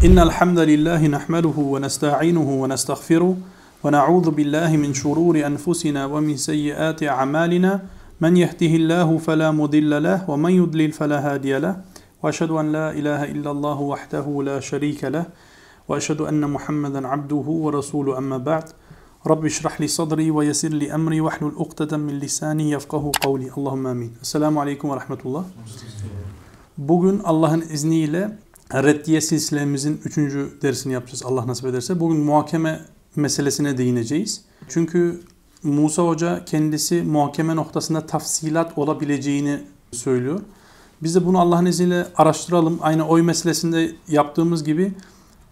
إن الحمد لله نحمده ونستعينه ونستغفره ونعوذ بالله من شرور أنفسنا ومن سيئات أعمالنا. من يهده الله فلا مضل له ومن يضلل فلا هادي له. وأشهد أن لا إله إلا الله وحده لا شريك له. وأشهد أن محمدا عبده ورسوله أما بعد. رب اشرح لي صدري ويسر لي أمري واحلل عقدة من لساني يفقه قولي. اللهم آمين. السلام عليكم ورحمة الله. Bugün Allah'ın izniyle Reddiye silsilemizin 3. dersini yapacağız Allah nasip ederse. Bugün muhakeme meselesine değineceğiz. Çünkü Musa Hoca kendisi muhakeme noktasında tafsilat olabileceğini söylüyor. Biz de bunu Allah'ın izniyle araştıralım. Aynı oy meselesinde yaptığımız gibi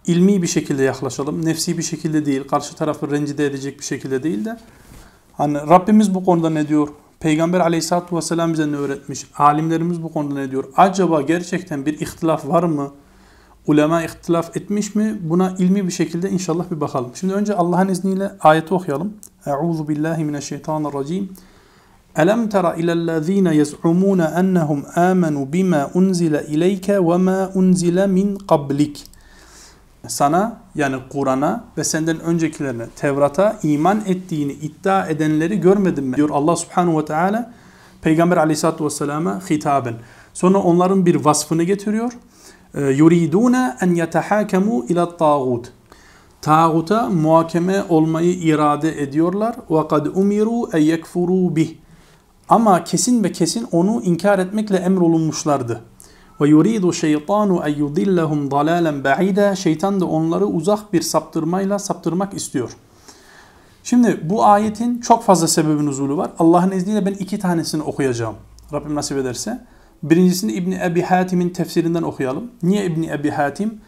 ilmi bir şekilde yaklaşalım. Nefsi bir şekilde değil, karşı tarafı rencide edecek bir şekilde değil de hani Rabbimiz bu konuda ne diyor? Peygamber aleyhissalatü vesselam bize ne öğretmiş? Alimlerimiz bu konuda ne diyor? Acaba gerçekten bir ihtilaf var mı? Ulema ihtilaf etmiş mi? Buna ilmi bir şekilde inşallah bir bakalım. Şimdi önce Allah'ın izniyle ayeti okuyalım. Euzu billahi mineşşeytanirracim. Elem tera ilellezine yez'umune ennehum amenu bima unzile ileyke ve ma unzile min qablik. Sana yani Kur'an'a ve senden öncekilerine Tevrat'a iman ettiğini iddia edenleri görmedin mi? Diyor Allah Subhanahu ve Teala Peygamber Aleyhisselatü Vesselam'a hitaben. Sonra onların bir vasfını getiriyor. Yuriduna en yetehakemu ila tağut. Tağuta muhakeme olmayı irade ediyorlar. Ve kad umiru en yekfuru bih. Ama kesin ve kesin onu inkar etmekle emrolunmuşlardı. Ve yuridu şeytanu en yudillahum dalalen ba'ida. Şeytan da onları uzak bir saptırmayla saptırmak istiyor. Şimdi bu ayetin çok fazla sebebi nuzulu var. Allah'ın izniyle ben iki tanesini okuyacağım. Rabbim nasip ederse. Birincisini İbni Ebi Hatim'in tefsirinden okuyalım. Niye İbni Ebi Hatim?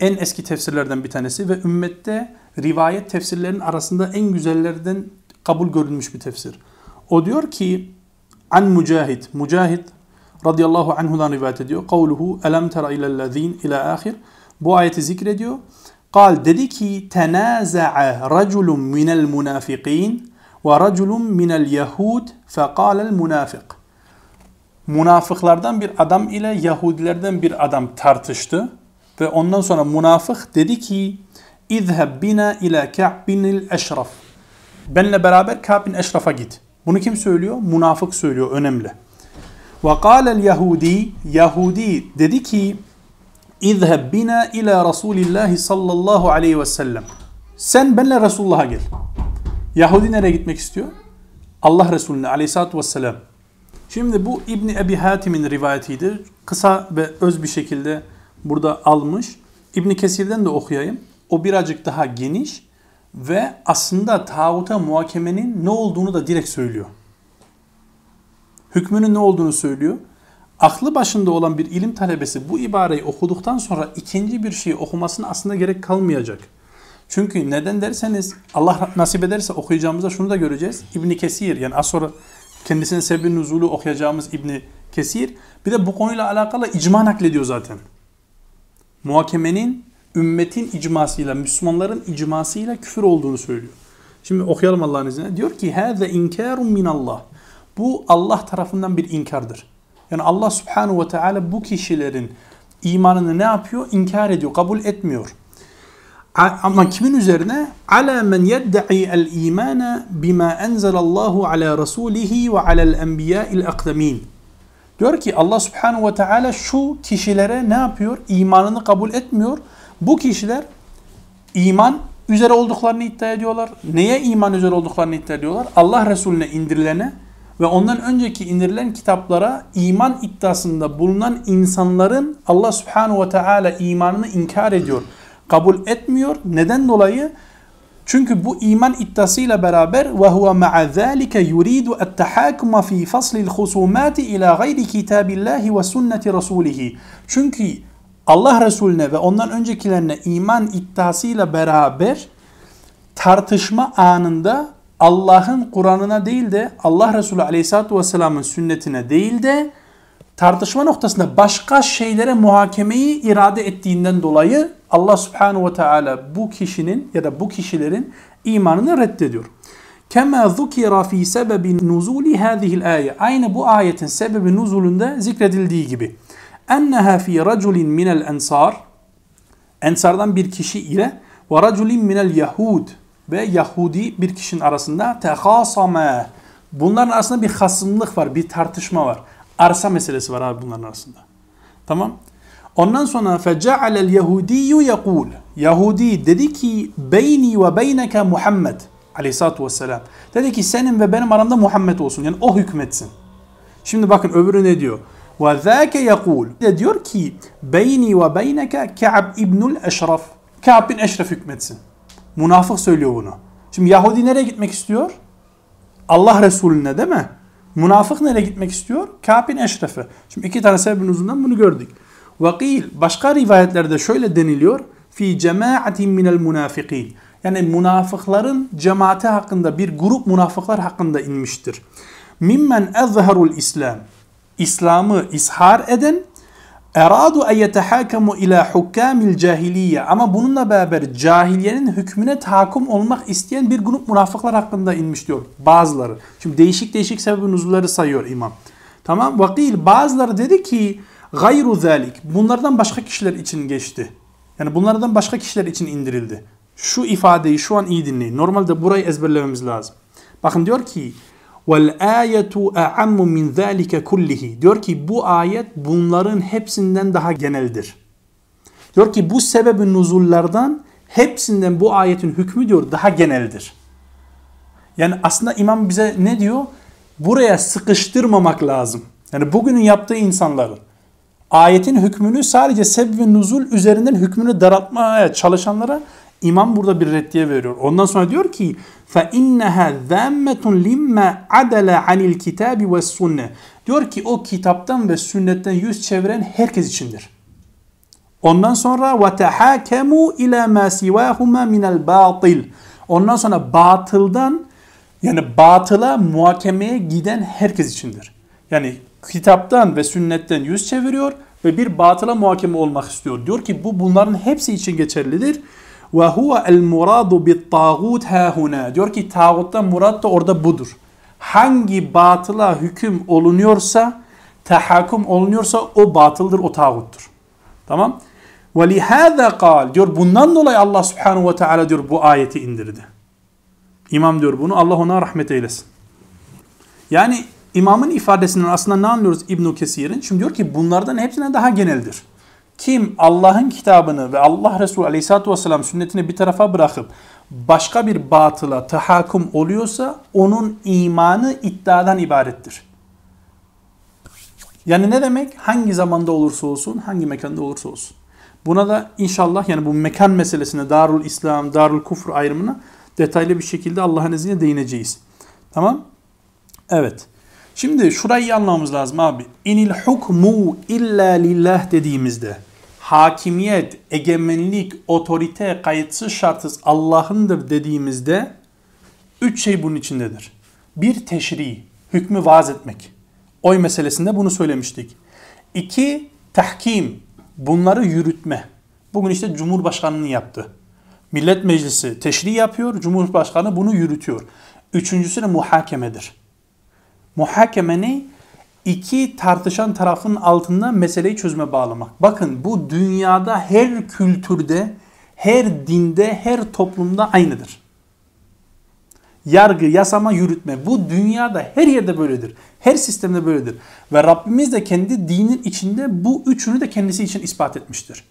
En eski tefsirlerden bir tanesi ve ümmette rivayet tefsirlerinin arasında en güzellerden kabul görülmüş bir tefsir. O diyor ki an Mücahid, Mücahid radıyallahu anhudan rivayet ediyor. Kavluhu elem tera ilellezin ila ahir. Bu ayeti zikrediyor. Kal dedi ki tenaza'a raculun minel munafiqin ve raculun minel yahud fekâlel münafık. Münafıklardan bir adam ile Yahudilerden bir adam tartıştı ve ondan sonra münafık dedi ki İzheb bina ila Ka'binil eşraf. Benle beraber Ka'bin eşrafa git. Bunu kim söylüyor? Münafık söylüyor. Önemli. Ve kâlel Yahudi, dedi ki İzheb bina ila Resulillahi sallallahu aleyhi ve sellem. Sen benle Resulullah'a gel. Yahudi nereye gitmek istiyor? Allah Resulüne aleyhissalatü vesselam. Şimdi bu İbni Ebi Hatim'in rivayetidir. Kısa ve öz bir şekilde burada almış. İbni Kesir'den de okuyayım. O birazcık daha geniş ve aslında tağuta muhakemenin ne olduğunu da direkt söylüyor hükmünün ne olduğunu söylüyor. Aklı başında olan bir ilim talebesi bu ibareyi okuduktan sonra ikinci bir şeyi okumasına aslında gerek kalmayacak. Çünkü neden derseniz Allah nasip ederse okuyacağımızda şunu da göreceğiz. İbni Kesir yani az sonra kendisine sebebi nuzulu okuyacağımız İbni Kesir bir de bu konuyla alakalı icma naklediyor zaten. Muhakemenin ümmetin icmasıyla, Müslümanların icmasıyla küfür olduğunu söylüyor. Şimdi okuyalım Allah'ın izniyle. Diyor ki: "Hâze inkarun min Allah." Bu Allah tarafından bir inkardır. Yani Allah subhanahu ve teala bu kişilerin imanını ne yapıyor? İnkar ediyor, kabul etmiyor. Ama kimin üzerine? Ala men yedda'i el imana bima enzelallahu ala rasulihi ve alel enbiya'il akdemin. Diyor ki Allah subhanahu ve teala şu kişilere ne yapıyor? İmanını kabul etmiyor. Bu kişiler iman üzere olduklarını iddia ediyorlar. Neye iman üzere olduklarını iddia ediyorlar? Allah Resulüne indirilene ve ondan önceki indirilen kitaplara iman iddiasında bulunan insanların Allah subhanahu ve teala imanını inkar ediyor. Kabul etmiyor. Neden dolayı? Çünkü bu iman iddiasıyla beraber ve huve ma'a zalika yuridu et-tahakuma fi faslil husumati ila gayri kitabillahi ve sünneti rasulihi. Çünkü Allah Resulüne ve ondan öncekilerine iman iddiasıyla beraber tartışma anında Allah'ın Kur'an'ına değil de Allah Resulü Aleyhisselatü Vesselam'ın sünnetine değil de tartışma noktasında başka şeylere muhakemeyi irade ettiğinden dolayı Allah Subhanahu ve Teala bu kişinin ya da bu kişilerin imanını reddediyor. Kema zukira fi sebebi nuzuli hadihil ayet. Aynı bu ayetin sebebi nuzulünde zikredildiği gibi. Enneha fi raculin minel ensar Ensardan bir kişi ile ve raculin minel yahud ve Yahudi bir kişinin arasında tehasama. Bunların arasında bir hasımlık var, bir tartışma var. Arsa meselesi var abi bunların arasında. Tamam. Ondan sonra fece'alel yehudiyyu yekul. Yahudi dedi ki beyni ve beyneke Muhammed aleyhissalatu vesselam. Dedi ki senin ve benim aramda Muhammed olsun. Yani o hükmetsin. Şimdi bakın öbürü ne diyor? Zâke yekul. De diyor ki beyni ve beyneke Ka'b ibnul Eşraf. Ka'b bin Eşref hükmetsin. Münafık söylüyor bunu. Şimdi Yahudi nereye gitmek istiyor? Allah Resulüne değil mi? Münafık nereye gitmek istiyor? Ka'b bin Eşref'e. Şimdi iki tane sebebin uzundan bunu gördük. Vakil başka rivayetlerde şöyle deniliyor. Fi cemaatin minel munafikin. Yani münafıkların cemaati hakkında bir grup münafıklar hakkında inmiştir. Mimmen ezharul İslam. İslam'ı ishar eden eradu en yetehakamu ila hukkamil cahiliye ama bununla beraber cahiliyenin hükmüne tahakküm olmak isteyen bir grup münafıklar hakkında inmiş diyor bazıları. Şimdi değişik değişik sebebin uzunları sayıyor imam. Tamam vakil bazıları dedi ki gayru zalik bunlardan başka kişiler için geçti. Yani bunlardan başka kişiler için indirildi. Şu ifadeyi şu an iyi dinleyin. Normalde burayı ezberlememiz lazım. Bakın diyor ki Vel ayetu a'ammu min zalike kullihi. Diyor ki bu ayet bunların hepsinden daha geneldir. Diyor ki bu sebebin nuzullardan hepsinden bu ayetin hükmü diyor daha geneldir. Yani aslında imam bize ne diyor? Buraya sıkıştırmamak lazım. Yani bugünün yaptığı insanların ayetin hükmünü sadece sebeb nuzul üzerinden hükmünü daraltmaya çalışanlara İmam burada bir reddiye veriyor. Ondan sonra diyor ki فَاِنَّهَا ذَمَّةٌ لِمَّا عَدَلَ عَنِ الْكِتَابِ وَالسُنَّةِ Diyor ki o kitaptan ve sünnetten yüz çeviren herkes içindir. Ondan sonra وَتَحَاكَمُوا اِلَى مَا سِوَاهُمَا مِنَ الْبَاطِلِ Ondan sonra batıldan yani batıla muhakemeye giden herkes içindir. Yani kitaptan ve sünnetten yüz çeviriyor ve bir batıla muhakeme olmak istiyor. Diyor ki bu bunların hepsi için geçerlidir. Ve huve el muradu bit tağut hahuna. Diyor ki tağuttan murat da orada budur. Hangi batıla hüküm olunuyorsa, tahakküm olunuyorsa o batıldır, o tağuttur. Tamam? Ve lihâzâ kal. Diyor bundan dolayı Allah subhanahu ve teala diyor bu ayeti indirdi. İmam diyor bunu. Allah ona rahmet eylesin. Yani imamın ifadesinden aslında ne anlıyoruz İbn Kesir'in? Şimdi diyor ki bunlardan hepsine daha geneldir. Kim Allah'ın kitabını ve Allah Resulü Aleyhisselatü Vesselam sünnetini bir tarafa bırakıp başka bir batıla tahakküm oluyorsa onun imanı iddiadan ibarettir. Yani ne demek? Hangi zamanda olursa olsun, hangi mekanda olursa olsun. Buna da inşallah yani bu mekan meselesine Darul İslam, Darul Kufr ayrımına detaylı bir şekilde Allah'ın izniyle değineceğiz. Tamam? Evet. Şimdi şurayı anlamamız lazım abi. İnil hukmu illa lillah dediğimizde hakimiyet, egemenlik, otorite kayıtsız şartsız Allah'ındır dediğimizde üç şey bunun içindedir. Bir teşri, hükmü vaaz etmek. Oy meselesinde bunu söylemiştik. İki, tahkim, bunları yürütme. Bugün işte Cumhurbaşkanı'nın yaptı. Millet Meclisi teşri yapıyor, Cumhurbaşkanı bunu yürütüyor. Üçüncüsü de muhakemedir. Muhakeme ne? İki tartışan tarafın altında meseleyi çözme bağlamak. Bakın bu dünyada her kültürde, her dinde, her toplumda aynıdır. Yargı, yasama, yürütme bu dünyada her yerde böyledir. Her sistemde böyledir. Ve Rabbimiz de kendi dinin içinde bu üçünü de kendisi için ispat etmiştir.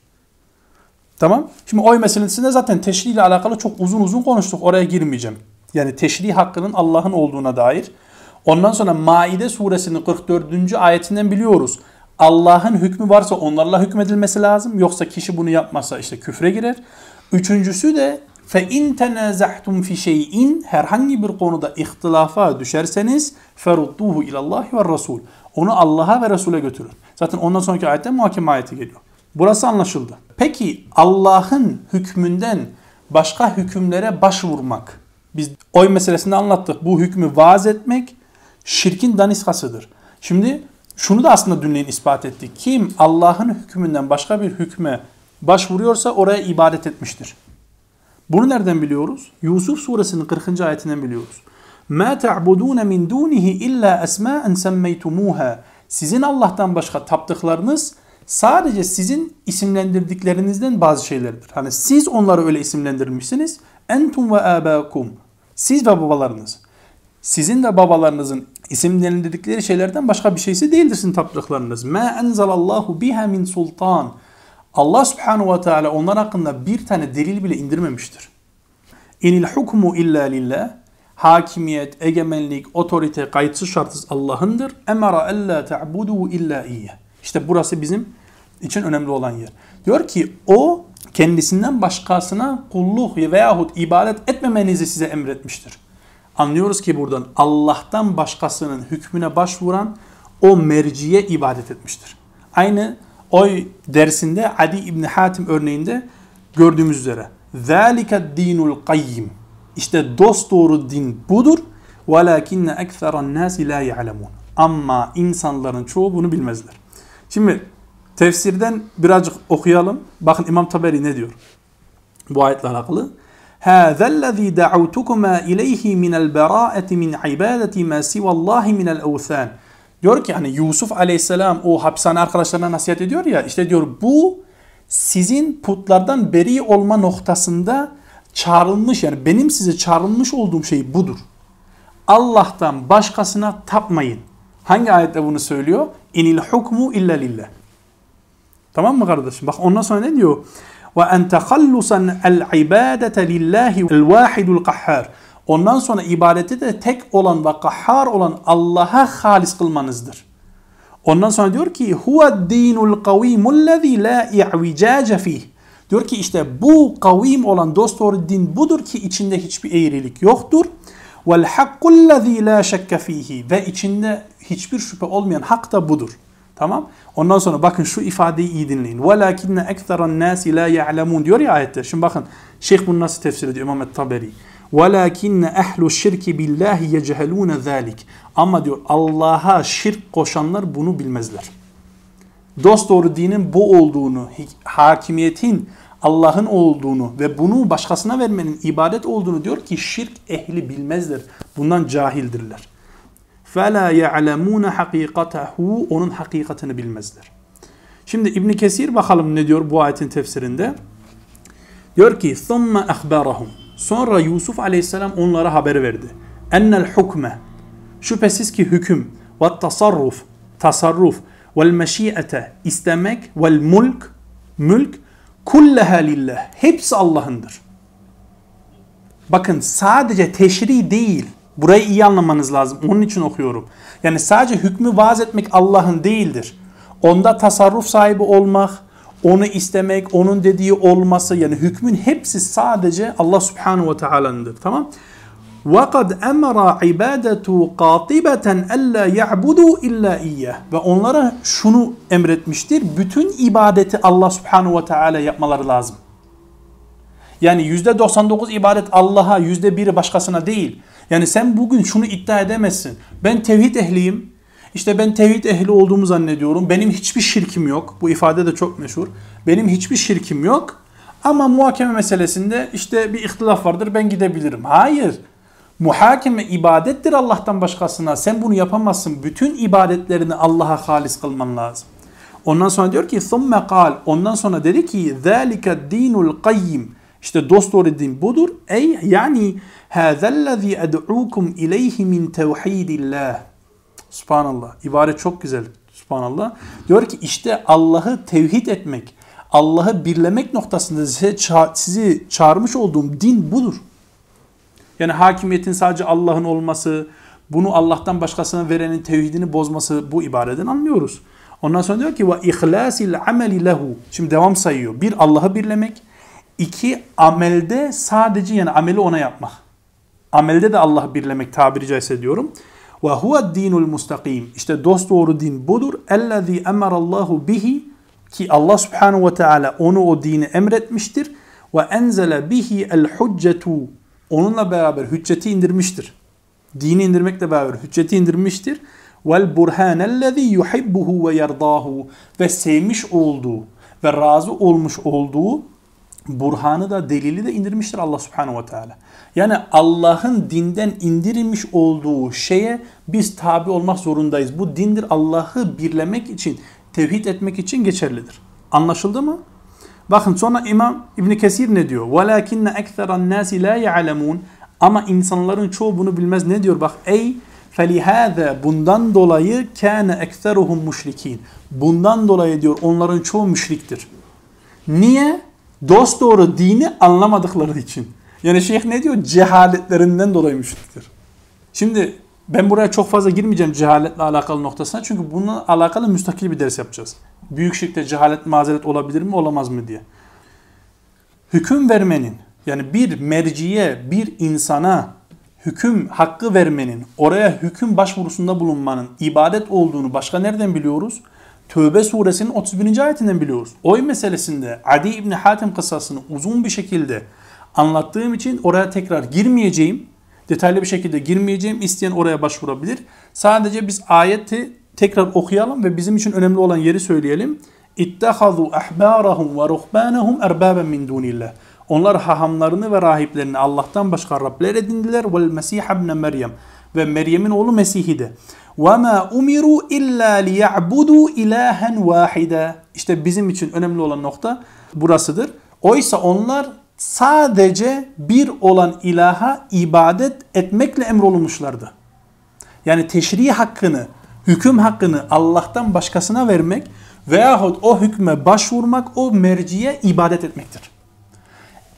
Tamam. Şimdi oy meselesinde zaten teşri ile alakalı çok uzun uzun konuştuk. Oraya girmeyeceğim. Yani teşri hakkının Allah'ın olduğuna dair. Ondan sonra Maide suresinin 44. ayetinden biliyoruz. Allah'ın hükmü varsa onlarla hükmedilmesi lazım. Yoksa kişi bunu yapmazsa işte küfre girer. Üçüncüsü de fe in tenazahtum fi şey'in herhangi bir konuda ihtilafa düşerseniz ferudduhu ilallahi ve rasul. Onu Allah'a ve Resul'e götürün. Zaten ondan sonraki ayette muhakeme ayeti geliyor. Burası anlaşıldı. Peki Allah'ın hükmünden başka hükümlere başvurmak. Biz oy meselesinde anlattık. Bu hükmü vaaz etmek şirkin daniskasıdır. Şimdi şunu da aslında dünleyin ispat ettik. Kim Allah'ın hükmünden başka bir hükme başvuruyorsa oraya ibadet etmiştir. Bunu nereden biliyoruz? Yusuf suresinin 40. ayetinden biliyoruz. مَا تَعْبُدُونَ مِنْ دُونِهِ اِلَّا أَسْمَاءً سَمَّيْتُمُوهَا Sizin Allah'tan başka taptıklarınız sadece sizin isimlendirdiklerinizden bazı şeylerdir. Hani siz onları öyle isimlendirmişsiniz. Entum ve abakum. Siz ve babalarınız. Sizin de babalarınızın isimlendirdikleri şeylerden başka bir şeysi değildir sizin taptıklarınız. Ma enzelallahu biha min sultan. Allah subhanahu ve teala onlar hakkında bir tane delil bile indirmemiştir. İnil hukmu illa lillah. Hakimiyet, egemenlik, otorite kayıtsız şartsız Allah'ındır. Emara ella ta'budu illa iyyah. İşte burası bizim için önemli olan yer. Diyor ki o kendisinden başkasına kulluk veyahut ibadet etmemenizi size emretmiştir. Anlıyoruz ki buradan Allah'tan başkasının hükmüne başvuran o merciye ibadet etmiştir. Aynı o dersinde Adi İbni Hatim örneğinde gördüğümüz üzere. ذَٰلِكَ dinul qayyim. İşte dost doğru din budur. وَلَاكِنَّ اَكْثَرَ النَّاسِ لَا يَعْلَمُونَ Ama insanların çoğu bunu bilmezler. Şimdi tefsirden birazcık okuyalım. Bakın İmam Taberi ne diyor? Bu ayetle alakalı. هذا الذي دعوتكما إليه من البراءة من عبادة ما سوى الله من الأوثان Diyor ki hani Yusuf aleyhisselam o hapishane arkadaşlarına nasihat ediyor ya işte diyor bu sizin putlardan beri olma noktasında çağrılmış yani benim size çağrılmış olduğum şey budur. Allah'tan başkasına tapmayın. Hangi ayette bunu söylüyor? İnil hukmu illa lillah. Tamam mı kardeşim? Bak ondan sonra ne diyor? El ibadete lillahi el vahidul kahhar. Ondan sonra ibadeti de tek olan ve kahhar olan Allah'a halis kılmanızdır. Ondan sonra diyor ki huve dinul kavimul lezi la i'vicace fih. Diyor ki işte bu kavim olan dost doğru din budur ki içinde hiçbir eğrilik yoktur. Vel hakkul lezi la şekke fihi. Ve içinde hiçbir şüphe olmayan hak da budur. Tamam. Ondan sonra bakın şu ifadeyi iyi dinleyin. وَلَكِنَّ اَكْثَرَ النَّاسِ لَا يَعْلَمُونَ diyor ya ayette. Şimdi bakın Şeyh bunu nasıl tefsir ediyor İmam Taberi. وَلَكِنَّ اَهْلُ الشِّرْكِ بِاللّٰهِ يَجْهَلُونَ ذَٰلِكِ Ama diyor Allah'a şirk koşanlar bunu bilmezler. Dost doğru dinin bu olduğunu, hakimiyetin Allah'ın olduğunu ve bunu başkasına vermenin ibadet olduğunu diyor ki şirk ehli bilmezler. Bundan cahildirler. فَلَا يَعْلَمُونَ حَقِيقَتَهُ Onun hakikatini bilmezler. Şimdi İbn Kesir bakalım ne diyor bu ayetin tefsirinde. Diyor ki ثُمَّ أَخْبَرَهُمْ Sonra Yusuf aleyhisselam onlara haber verdi. Ennel hukme Şüphesiz ki hüküm ve tasarruf tasarruf vel meşiyete istemek vel mulk mülk kulleha lillah hepsi Allah'ındır. Bakın sadece teşri değil Burayı iyi anlamanız lazım. Onun için okuyorum. Yani sadece hükmü vaaz etmek Allah'ın değildir. Onda tasarruf sahibi olmak, onu istemek, onun dediği olması yani hükmün hepsi sadece Allah Subhanahu ve Taala'nındır. Tamam? وَقَدْ اَمَرَ عِبَادَةُ قَاطِبَةً اَلَّا يَعْبُدُوا اِلَّا اِيَّهِ Ve onlara şunu emretmiştir. Bütün ibadeti Allah Subhanahu ve Teala yapmaları lazım. Yani %99 ibadet Allah'a, %1'i başkasına değil. Yani sen bugün şunu iddia edemezsin. Ben tevhid ehliyim. İşte ben tevhid ehli olduğumu zannediyorum. Benim hiçbir şirkim yok. Bu ifade de çok meşhur. Benim hiçbir şirkim yok. Ama muhakeme meselesinde işte bir ihtilaf vardır ben gidebilirim. Hayır. Muhakeme ibadettir Allah'tan başkasına. Sen bunu yapamazsın. Bütün ibadetlerini Allah'a halis kılman lazım. Ondan sonra diyor ki ثُمَّ قال Ondan sonra dedi ki ذَٰلِكَ الدِّينُ الْقَيِّمِ işte dost doğru din budur. Ey yani hâzellezî ed'ûkum ileyhi min tevhidillah. Subhanallah. İbare çok güzel. Subhanallah. Diyor ki işte Allah'ı tevhid etmek, Allah'ı birlemek noktasında size ça sizi çağırmış olduğum din budur. Yani hakimiyetin sadece Allah'ın olması, bunu Allah'tan başkasına verenin tevhidini bozması bu ibareden anlıyoruz. Ondan sonra diyor ki ve ihlasil ameli lehu. Şimdi devam sayıyor. Bir Allah'ı birlemek, iki amelde sadece yani ameli ona yapmak. Amelde de Allah'ı birlemek tabiri caizse diyorum. Ve huve dinul mustakim. İşte dost doğru din budur. Ellezî emarallahu bihi ki Allah subhanahu ve teala onu o dini emretmiştir. Ve enzele bihi el hüccetu. Onunla beraber hücceti indirmiştir. Dini indirmekle beraber hücceti indirmiştir. Vel burhanellezî yuhibbuhu ve yerdâhu. Ve sevmiş olduğu ve razı olmuş olduğu burhanı da delili de indirmiştir Allah subhanahu ve teala. Yani Allah'ın dinden indirilmiş olduğu şeye biz tabi olmak zorundayız. Bu dindir Allah'ı birlemek için tevhid etmek için geçerlidir. Anlaşıldı mı? Bakın sonra İmam İbn Kesir ne diyor? وَلَكِنَّ اَكْثَرَ النَّاسِ لَا يَعْلَمُونَ Ama insanların çoğu bunu bilmez. Ne diyor? Bak ey فَلِهَذَا Bundan dolayı كَانَ اَكْثَرُهُمْ مُشْرِك۪ينَ Bundan dolayı diyor onların çoğu müşriktir. Niye? Dost doğru dini anlamadıkları için. Yani şeyh ne diyor? Cehaletlerinden dolayı müşriktir. Şimdi ben buraya çok fazla girmeyeceğim cehaletle alakalı noktasına. Çünkü bununla alakalı müstakil bir ders yapacağız. Büyük şirkte cehalet mazeret olabilir mi olamaz mı diye. Hüküm vermenin yani bir merciye bir insana hüküm hakkı vermenin oraya hüküm başvurusunda bulunmanın ibadet olduğunu başka nereden biliyoruz? Tövbe suresinin 31. ayetinden biliyoruz. Oy meselesinde Adi İbni Hatim kısasını uzun bir şekilde anlattığım için oraya tekrar girmeyeceğim. Detaylı bir şekilde girmeyeceğim. İsteyen oraya başvurabilir. Sadece biz ayeti tekrar okuyalım ve bizim için önemli olan yeri söyleyelim. İttehadu ahbarahum ve ruhbanahum erbaben min dunillah. Onlar hahamlarını ve rahiplerini Allah'tan başka Rabler edindiler. Vel Mesih ibn Meryem. Ve Meryem'in oğlu Mesih'i de. وَمَا اُمِرُوا اِلَّا لِيَعْبُدُوا اِلَٰهًا وَاحِدًا İşte bizim için önemli olan nokta burasıdır. Oysa onlar sadece bir olan ilaha ibadet etmekle emrolunmuşlardı. Yani teşri hakkını, hüküm hakkını Allah'tan başkasına vermek veyahut o hükme başvurmak o merciye ibadet etmektir.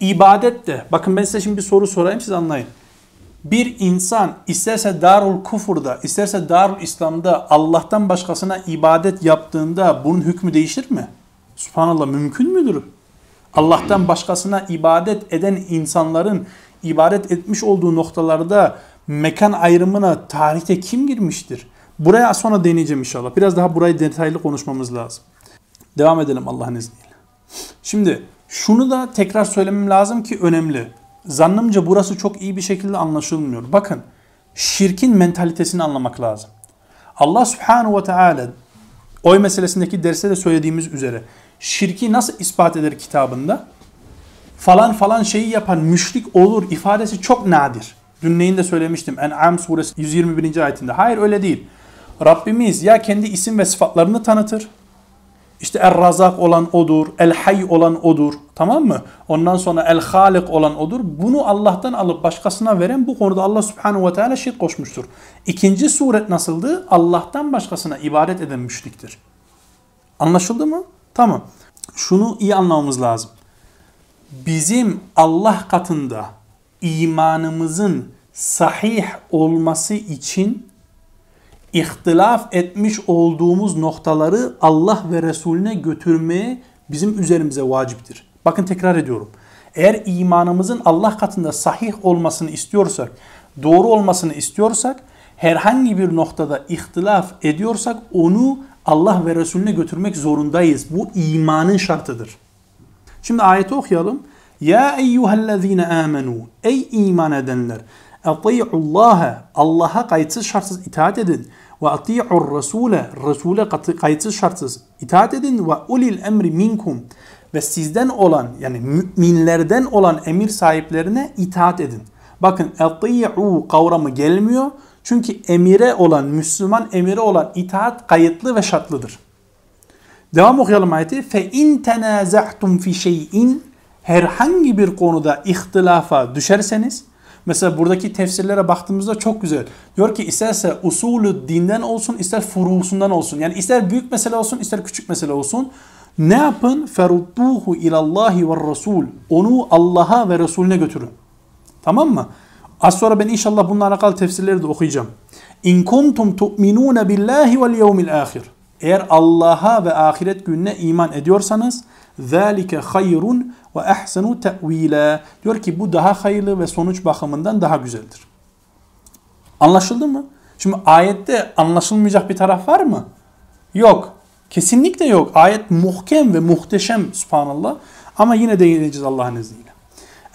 İbadet de, bakın ben size şimdi bir soru sorayım siz anlayın. Bir insan isterse Darul Kufur'da, isterse Darul İslam'da Allah'tan başkasına ibadet yaptığında bunun hükmü değişir mi? Subhanallah mümkün müdür? Allah'tan başkasına ibadet eden insanların ibadet etmiş olduğu noktalarda mekan ayrımına tarihte kim girmiştir? Buraya sonra deneyeceğim inşallah. Biraz daha burayı detaylı konuşmamız lazım. Devam edelim Allah'ın izniyle. Şimdi şunu da tekrar söylemem lazım ki önemli. Zannımca burası çok iyi bir şekilde anlaşılmıyor. Bakın şirkin mentalitesini anlamak lazım. Allah subhanahu ve teala oy meselesindeki derste de söylediğimiz üzere şirki nasıl ispat eder kitabında? Falan falan şeyi yapan müşrik olur ifadesi çok nadir. Dün neyin de söylemiştim. En'am suresi 121. ayetinde. Hayır öyle değil. Rabbimiz ya kendi isim ve sıfatlarını tanıtır. İşte Er-Razak olan odur, El-Hay olan odur. Tamam mı? Ondan sonra El-Halik olan odur. Bunu Allah'tan alıp başkasına veren bu konuda Allah Subhanahu ve Teala şirk koşmuştur. İkinci suret nasıldı? Allah'tan başkasına ibadet eden müşriktir. Anlaşıldı mı? Tamam. Şunu iyi anlamamız lazım. Bizim Allah katında imanımızın sahih olması için ihtilaf etmiş olduğumuz noktaları Allah ve Resulüne götürmeye bizim üzerimize vaciptir. Bakın tekrar ediyorum. Eğer imanımızın Allah katında sahih olmasını istiyorsak, doğru olmasını istiyorsak, herhangi bir noktada ihtilaf ediyorsak onu Allah ve Resulüne götürmek zorundayız. Bu imanın şartıdır. Şimdi ayeti okuyalım. Ya eyyühellezine amenu. Ey iman edenler. Ati'ullaha. Allah'a kayıtsız şartsız itaat edin. Ve ati'ur rasule. Rasule kayıtsız şartsız itaat edin. Ve ulil emri minkum. Ve sizden olan yani müminlerden olan emir sahiplerine itaat edin. Bakın ati'u kavramı gelmiyor. Çünkü emire olan, Müslüman emire olan itaat kayıtlı ve şartlıdır. Devam okuyalım ayeti. Fe in tenaza'tum fi şey'in herhangi bir konuda ihtilafa düşerseniz mesela buradaki tefsirlere baktığımızda çok güzel. Diyor ki isterse usulü dinden olsun ister furusundan olsun. Yani ister büyük mesele olsun ister küçük mesele olsun. Ne yapın? Ferudduhu ilallahi ve rasul. Onu Allah'a ve Resulüne götürün. Tamam mı? Az sonra ben inşallah bununla alakalı tefsirleri de okuyacağım. İn kuntum tu'minun billahi vel yevmil ahir. Eğer Allah'a ve ahiret gününe iman ediyorsanız zalike hayrun ve ahsenu te'vila. Diyor ki bu daha hayırlı ve sonuç bakımından daha güzeldir. Anlaşıldı mı? Şimdi ayette anlaşılmayacak bir taraf var mı? Yok. Kesinlikle yok. Ayet muhkem ve muhteşem subhanallah. Ama yine değineceğiz Allah'ın izniyle.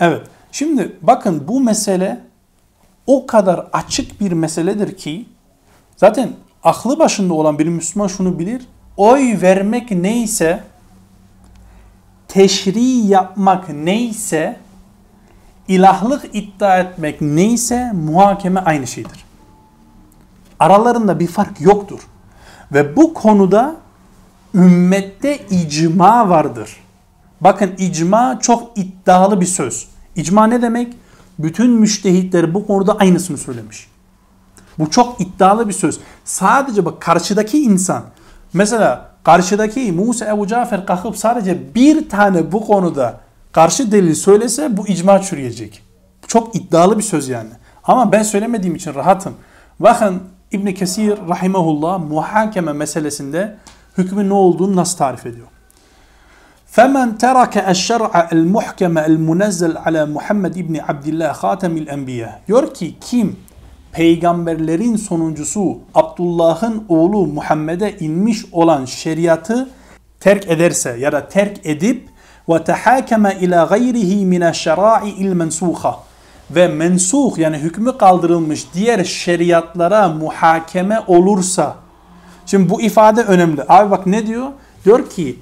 Evet. Şimdi bakın bu mesele o kadar açık bir meseledir ki zaten aklı başında olan bir Müslüman şunu bilir. Oy vermek neyse teşri yapmak neyse ilahlık iddia etmek neyse muhakeme aynı şeydir. Aralarında bir fark yoktur. Ve bu konuda ümmette icma vardır. Bakın icma çok iddialı bir söz. İcma ne demek? Bütün müştehitler bu konuda aynısını söylemiş. Bu çok iddialı bir söz. Sadece bak karşıdaki insan mesela karşıdaki Musa Ebu Cafer kalkıp sadece bir tane bu konuda karşı delil söylese bu icma çürüyecek. Çok iddialı bir söz yani. Ama ben söylemediğim için rahatım. Bakın İbn Kesir rahimehullah muhakeme meselesinde hükmün ne olduğunu nasıl tarif ediyor? فمن ترك الشرع المحكم المنزل على Muhammed ibn Abdullah Hatemil Enbiya diyor ki kim peygamberlerin sonuncusu Abdullah'ın oğlu Muhammed'e inmiş olan şeriatı terk ederse ya da terk edip ve tehakeme ila gayrihi mine şerai'il mensuha ve mensuh yani hükmü kaldırılmış diğer şeriatlara muhakeme olursa şimdi bu ifade önemli. Abi bak ne diyor? Diyor ki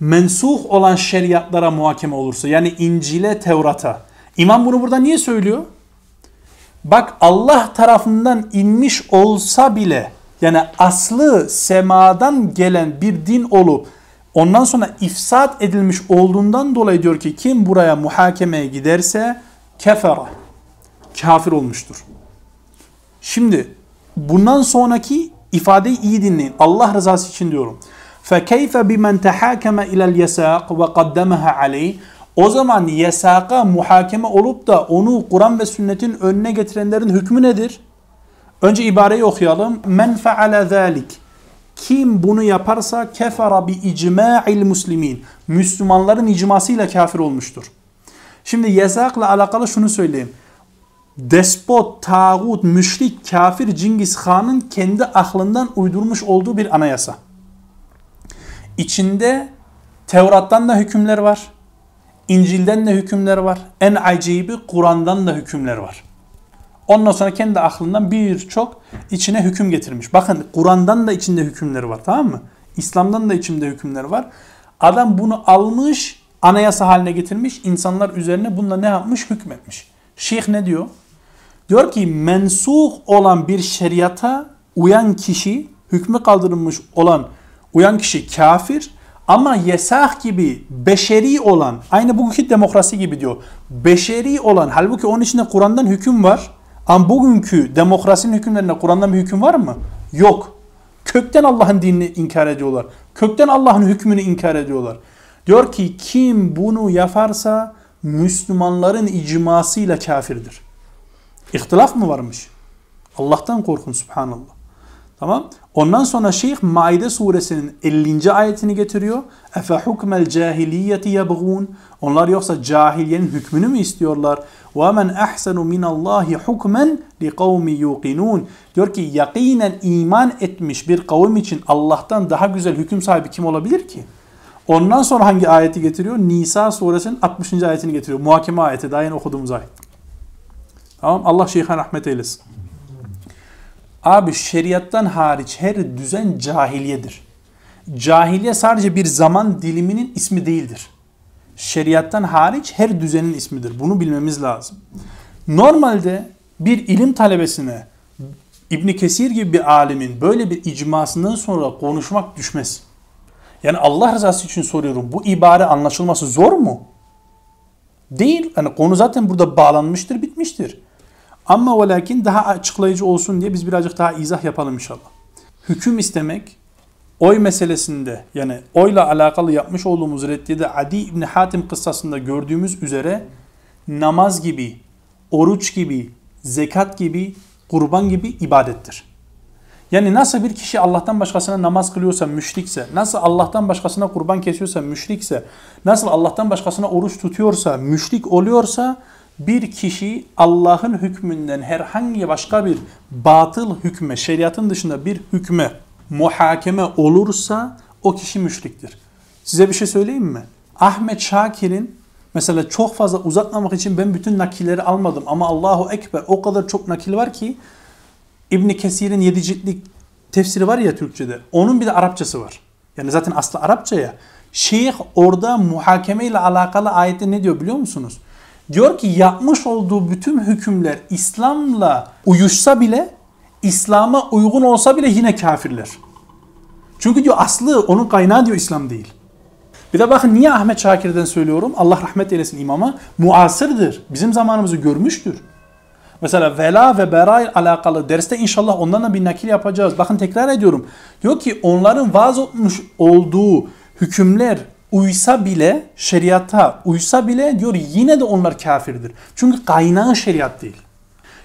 mensuh olan şeriatlara muhakeme olursa yani İncil'e, Tevrat'a. İmam bunu burada niye söylüyor? Bak Allah tarafından inmiş olsa bile yani aslı semadan gelen bir din olup ondan sonra ifsat edilmiş olduğundan dolayı diyor ki kim buraya muhakemeye giderse kefera kafir olmuştur. Şimdi bundan sonraki ifadeyi iyi dinleyin. Allah rızası için diyorum. فَكَيْفَ بِمَنْ تَحَاكَمَ اِلَى الْيَسَاقِ وَقَدَّمَهَا عَلَيْهِ o zaman yesaka muhakeme olup da onu Kur'an ve sünnetin önüne getirenlerin hükmü nedir? Önce ibareyi okuyalım. Men feale zalik. Kim bunu yaparsa kefara bi icma'il muslimin. Müslümanların icmasıyla kafir olmuştur. Şimdi yasakla alakalı şunu söyleyeyim. Despot, tağut, müşrik, kafir Cengiz Han'ın kendi aklından uydurmuş olduğu bir anayasa. İçinde Tevrat'tan da hükümler var. İncil'den de hükümler var. En acibi Kur'an'dan da hükümler var. Ondan sonra kendi aklından birçok içine hüküm getirmiş. Bakın Kur'an'dan da içinde hükümleri var tamam mı? İslam'dan da içinde hükümler var. Adam bunu almış, anayasa haline getirmiş. insanlar üzerine bununla ne yapmış? Hükmetmiş. Şeyh ne diyor? Diyor ki mensuh olan bir şeriata uyan kişi, hükmü kaldırılmış olan uyan kişi kafir ama yesah gibi beşeri olan, aynı bugünkü demokrasi gibi diyor. Beşeri olan, halbuki onun içinde Kur'an'dan hüküm var. Ama bugünkü demokrasinin hükümlerinde Kur'an'dan bir hüküm var mı? Yok. Kökten Allah'ın dinini inkar ediyorlar. Kökten Allah'ın hükmünü inkar ediyorlar. Diyor ki kim bunu yaparsa Müslümanların icmasıyla kafirdir. İhtilaf mı varmış? Allah'tan korkun subhanallah. Tamam. Ondan sonra Şeyh Maide suresinin 50. ayetini getiriyor. Efe hukmel cahiliyeti yebğun. Onlar yoksa cahiliyenin hükmünü mü istiyorlar? Ve men ahsenu minallahi hukmen li kavmi yuqinun. Diyor ki yakinen iman etmiş bir kavim için Allah'tan daha güzel hüküm sahibi kim olabilir ki? Ondan sonra hangi ayeti getiriyor? Nisa suresinin 60. ayetini getiriyor. Muhakeme ayeti. Daha yeni okuduğumuz ayet. Tamam. Allah şeyhan rahmet eylesin. Abi şeriattan hariç her düzen cahiliyedir. Cahiliye sadece bir zaman diliminin ismi değildir. Şeriattan hariç her düzenin ismidir. Bunu bilmemiz lazım. Normalde bir ilim talebesine İbn Kesir gibi bir alimin böyle bir icmasından sonra konuşmak düşmez. Yani Allah rızası için soruyorum. Bu ibare anlaşılması zor mu? Değil. Yani konu zaten burada bağlanmıştır, bitmiştir. Ama ve lakin daha açıklayıcı olsun diye biz birazcık daha izah yapalım inşallah. Hüküm istemek oy meselesinde yani oyla alakalı yapmış olduğumuz reddiyede Adi İbni Hatim kıssasında gördüğümüz üzere namaz gibi, oruç gibi, zekat gibi, kurban gibi ibadettir. Yani nasıl bir kişi Allah'tan başkasına namaz kılıyorsa müşrikse, nasıl Allah'tan başkasına kurban kesiyorsa müşrikse, nasıl Allah'tan başkasına oruç tutuyorsa, müşrik oluyorsa bir kişi Allah'ın hükmünden herhangi başka bir batıl hükme, şeriatın dışında bir hükme muhakeme olursa o kişi müşriktir. Size bir şey söyleyeyim mi? Ahmet Şakir'in mesela çok fazla uzatmamak için ben bütün nakilleri almadım ama Allahu Ekber o kadar çok nakil var ki İbn Kesir'in yedi ciltlik tefsiri var ya Türkçe'de. Onun bir de Arapçası var. Yani zaten aslı Arapça ya. Şeyh orada muhakeme ile alakalı ayette ne diyor biliyor musunuz? Diyor ki yapmış olduğu bütün hükümler İslam'la uyuşsa bile, İslam'a uygun olsa bile yine kafirler. Çünkü diyor aslı onun kaynağı diyor İslam değil. Bir de bakın niye Ahmet Şakir'den söylüyorum? Allah rahmet eylesin imama. Muasırdır. Bizim zamanımızı görmüştür. Mesela vela ve bera alakalı derste inşallah ondan bir nakil yapacağız. Bakın tekrar ediyorum. Diyor ki onların vaaz etmiş olduğu hükümler uysa bile şeriata uysa bile diyor yine de onlar kafirdir. Çünkü kaynağı şeriat değil.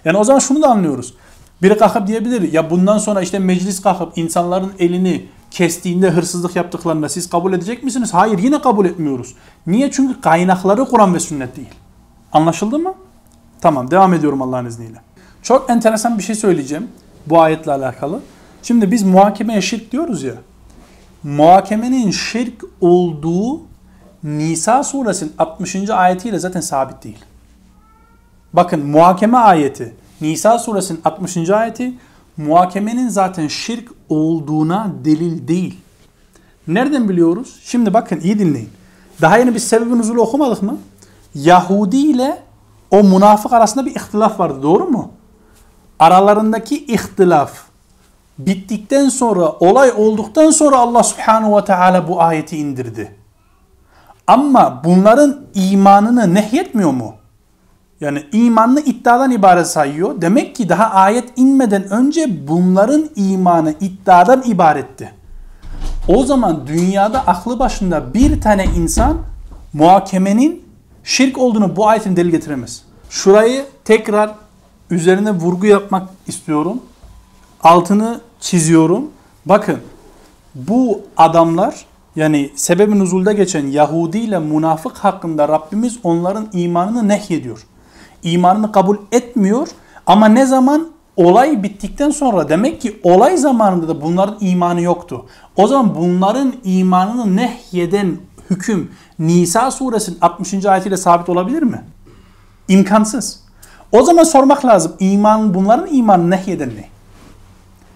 Yani o zaman şunu da anlıyoruz. Biri kalkıp diyebilir ya bundan sonra işte meclis kalkıp insanların elini kestiğinde hırsızlık yaptıklarında siz kabul edecek misiniz? Hayır yine kabul etmiyoruz. Niye? Çünkü kaynakları Kur'an ve sünnet değil. Anlaşıldı mı? Tamam devam ediyorum Allah'ın izniyle. Çok enteresan bir şey söyleyeceğim bu ayetle alakalı. Şimdi biz muhakemeye şirk diyoruz ya. Muhakemenin şirk olduğu Nisa suresinin 60. ayetiyle zaten sabit değil. Bakın muhakeme ayeti Nisa suresinin 60. ayeti muhakemenin zaten şirk olduğuna delil değil. Nereden biliyoruz? Şimdi bakın iyi dinleyin. Daha yeni bir sebebin nuzulu okumadık mı? Yahudi ile o münafık arasında bir ihtilaf vardı doğru mu? Aralarındaki ihtilaf bittikten sonra, olay olduktan sonra Allah subhanahu ve teala bu ayeti indirdi. Ama bunların imanını nehyetmiyor mu? Yani imanını iddiadan ibaret sayıyor. Demek ki daha ayet inmeden önce bunların imanı iddiadan ibaretti. O zaman dünyada aklı başında bir tane insan muhakemenin şirk olduğunu bu ayetin delil getiremez. Şurayı tekrar üzerine vurgu yapmak istiyorum. Altını çiziyorum. Bakın bu adamlar yani sebebi nuzulda geçen Yahudi ile münafık hakkında Rabbimiz onların imanını nehyediyor. İmanını kabul etmiyor ama ne zaman olay bittikten sonra demek ki olay zamanında da bunların imanı yoktu. O zaman bunların imanını nehyeden hüküm Nisa suresinin 60. ayetiyle sabit olabilir mi? İmkansız. O zaman sormak lazım. İman, bunların imanı nehyeden ne?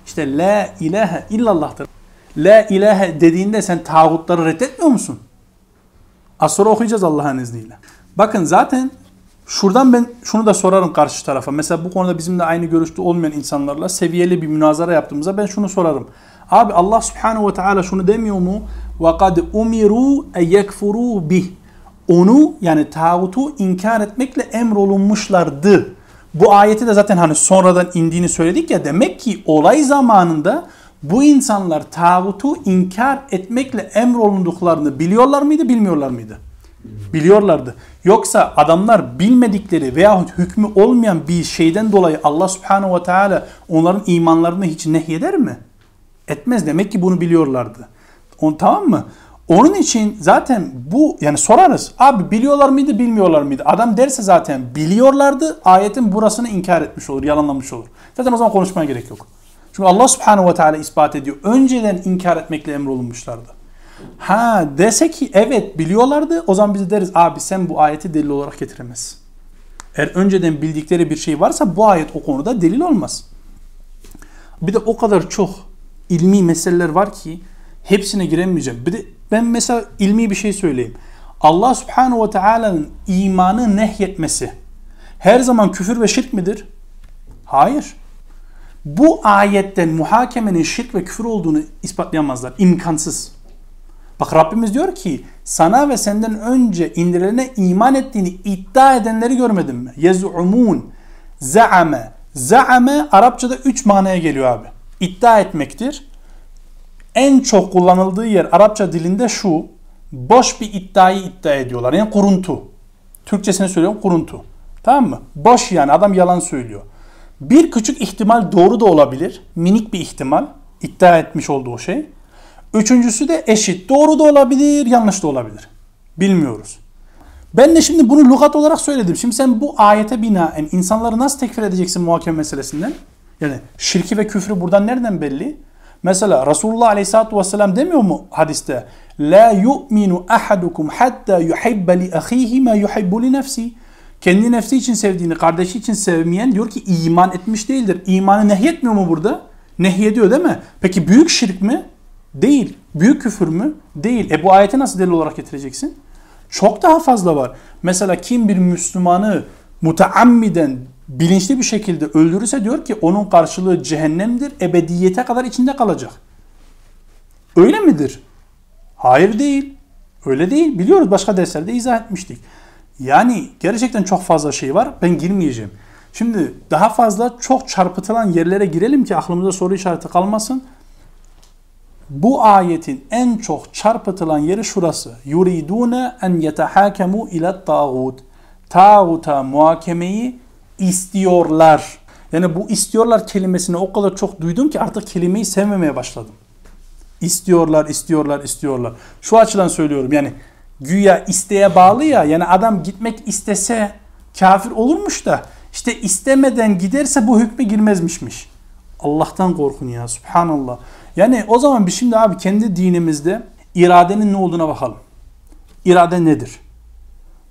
İşte la ilahe illallah'tır. La ilahe dediğinde sen tağutları reddetmiyor musun? Az sonra okuyacağız Allah'ın izniyle. Bakın zaten şuradan ben şunu da sorarım karşı tarafa. Mesela bu konuda bizimle aynı görüşte olmayan insanlarla seviyeli bir münazara yaptığımızda ben şunu sorarım. Abi Allah subhanehu ve teala şunu demiyor mu? وَقَدْ اُمِرُوا اَيَكْفُرُوا bih. Onu yani tağutu inkar etmekle emrolunmuşlardı. bu ayeti de zaten hani sonradan indiğini söyledik ya demek ki olay zamanında bu insanlar tağutu inkar etmekle emrolunduklarını biliyorlar mıydı bilmiyorlar mıydı? Biliyorlardı. Yoksa adamlar bilmedikleri veya hükmü olmayan bir şeyden dolayı Allah subhanahu ve teala onların imanlarını hiç nehyeder mi? Etmez. Demek ki bunu biliyorlardı. On, tamam mı? Onun için zaten bu yani sorarız. Abi biliyorlar mıydı bilmiyorlar mıydı? Adam derse zaten biliyorlardı ayetin burasını inkar etmiş olur, yalanlamış olur. Zaten o zaman konuşmaya gerek yok. Çünkü Allah subhanahu ve teala ispat ediyor. Önceden inkar etmekle emrolunmuşlardı. Ha dese ki evet biliyorlardı o zaman biz deriz abi sen bu ayeti delil olarak getiremezsin. Eğer önceden bildikleri bir şey varsa bu ayet o konuda delil olmaz. Bir de o kadar çok ilmi meseleler var ki hepsine giremeyeceğim. Bir de ben mesela ilmi bir şey söyleyeyim. Allah subhanahu ve teala'nın imanı nehyetmesi her zaman küfür ve şirk midir? Hayır. Bu ayetten muhakemenin şirk ve küfür olduğunu ispatlayamazlar. İmkansız. Bak Rabbimiz diyor ki sana ve senden önce indirilene iman ettiğini iddia edenleri görmedin mi? Yez'umun, za'ame. Za'ame Arapçada üç manaya geliyor abi. İddia etmektir. En çok kullanıldığı yer Arapça dilinde şu. Boş bir iddiayı iddia ediyorlar. Yani kuruntu. Türkçesini söylüyorum kuruntu. Tamam mı? Boş yani adam yalan söylüyor. Bir küçük ihtimal doğru da olabilir. Minik bir ihtimal. iddia etmiş olduğu şey. Üçüncüsü de eşit. Doğru da olabilir, yanlış da olabilir. Bilmiyoruz. Ben de şimdi bunu lügat olarak söyledim. Şimdi sen bu ayete binaen insanları nasıl tekfir edeceksin muhakeme meselesinden? Yani şirki ve küfrü buradan nereden belli? Mesela Resulullah Aleyhisselatü Vesselam demiyor mu hadiste? La yu'minu ahadukum hatta yuhibbe li ahihi ma yuhibbu li nefsi. Kendi nefsi için sevdiğini kardeşi için sevmeyen diyor ki iman etmiş değildir. İmanı nehyetmiyor mu burada? Nehyediyor değil mi? Peki büyük şirk mi? Değil. Büyük küfür mü? Değil. E bu ayeti nasıl delil olarak getireceksin? Çok daha fazla var. Mesela kim bir Müslümanı mutaammiden bilinçli bir şekilde öldürürse diyor ki onun karşılığı cehennemdir. Ebediyete kadar içinde kalacak. Öyle midir? Hayır değil. Öyle değil. Biliyoruz başka derslerde izah etmiştik. Yani gerçekten çok fazla şey var. Ben girmeyeceğim. Şimdi daha fazla çok çarpıtılan yerlere girelim ki aklımıza soru işareti kalmasın. Bu ayetin en çok çarpıtılan yeri şurası. Yuridune en yetehakemu ila tağut. Tağuta muhakemeyi istiyorlar. Yani bu istiyorlar kelimesini o kadar çok duydum ki artık kelimeyi sevmemeye başladım. İstiyorlar, istiyorlar, istiyorlar. Şu açıdan söylüyorum yani güya isteğe bağlı ya yani adam gitmek istese kafir olurmuş da işte istemeden giderse bu hükme girmezmişmiş. Allah'tan korkun ya subhanallah. Yani o zaman biz şimdi abi kendi dinimizde iradenin ne olduğuna bakalım. İrade nedir?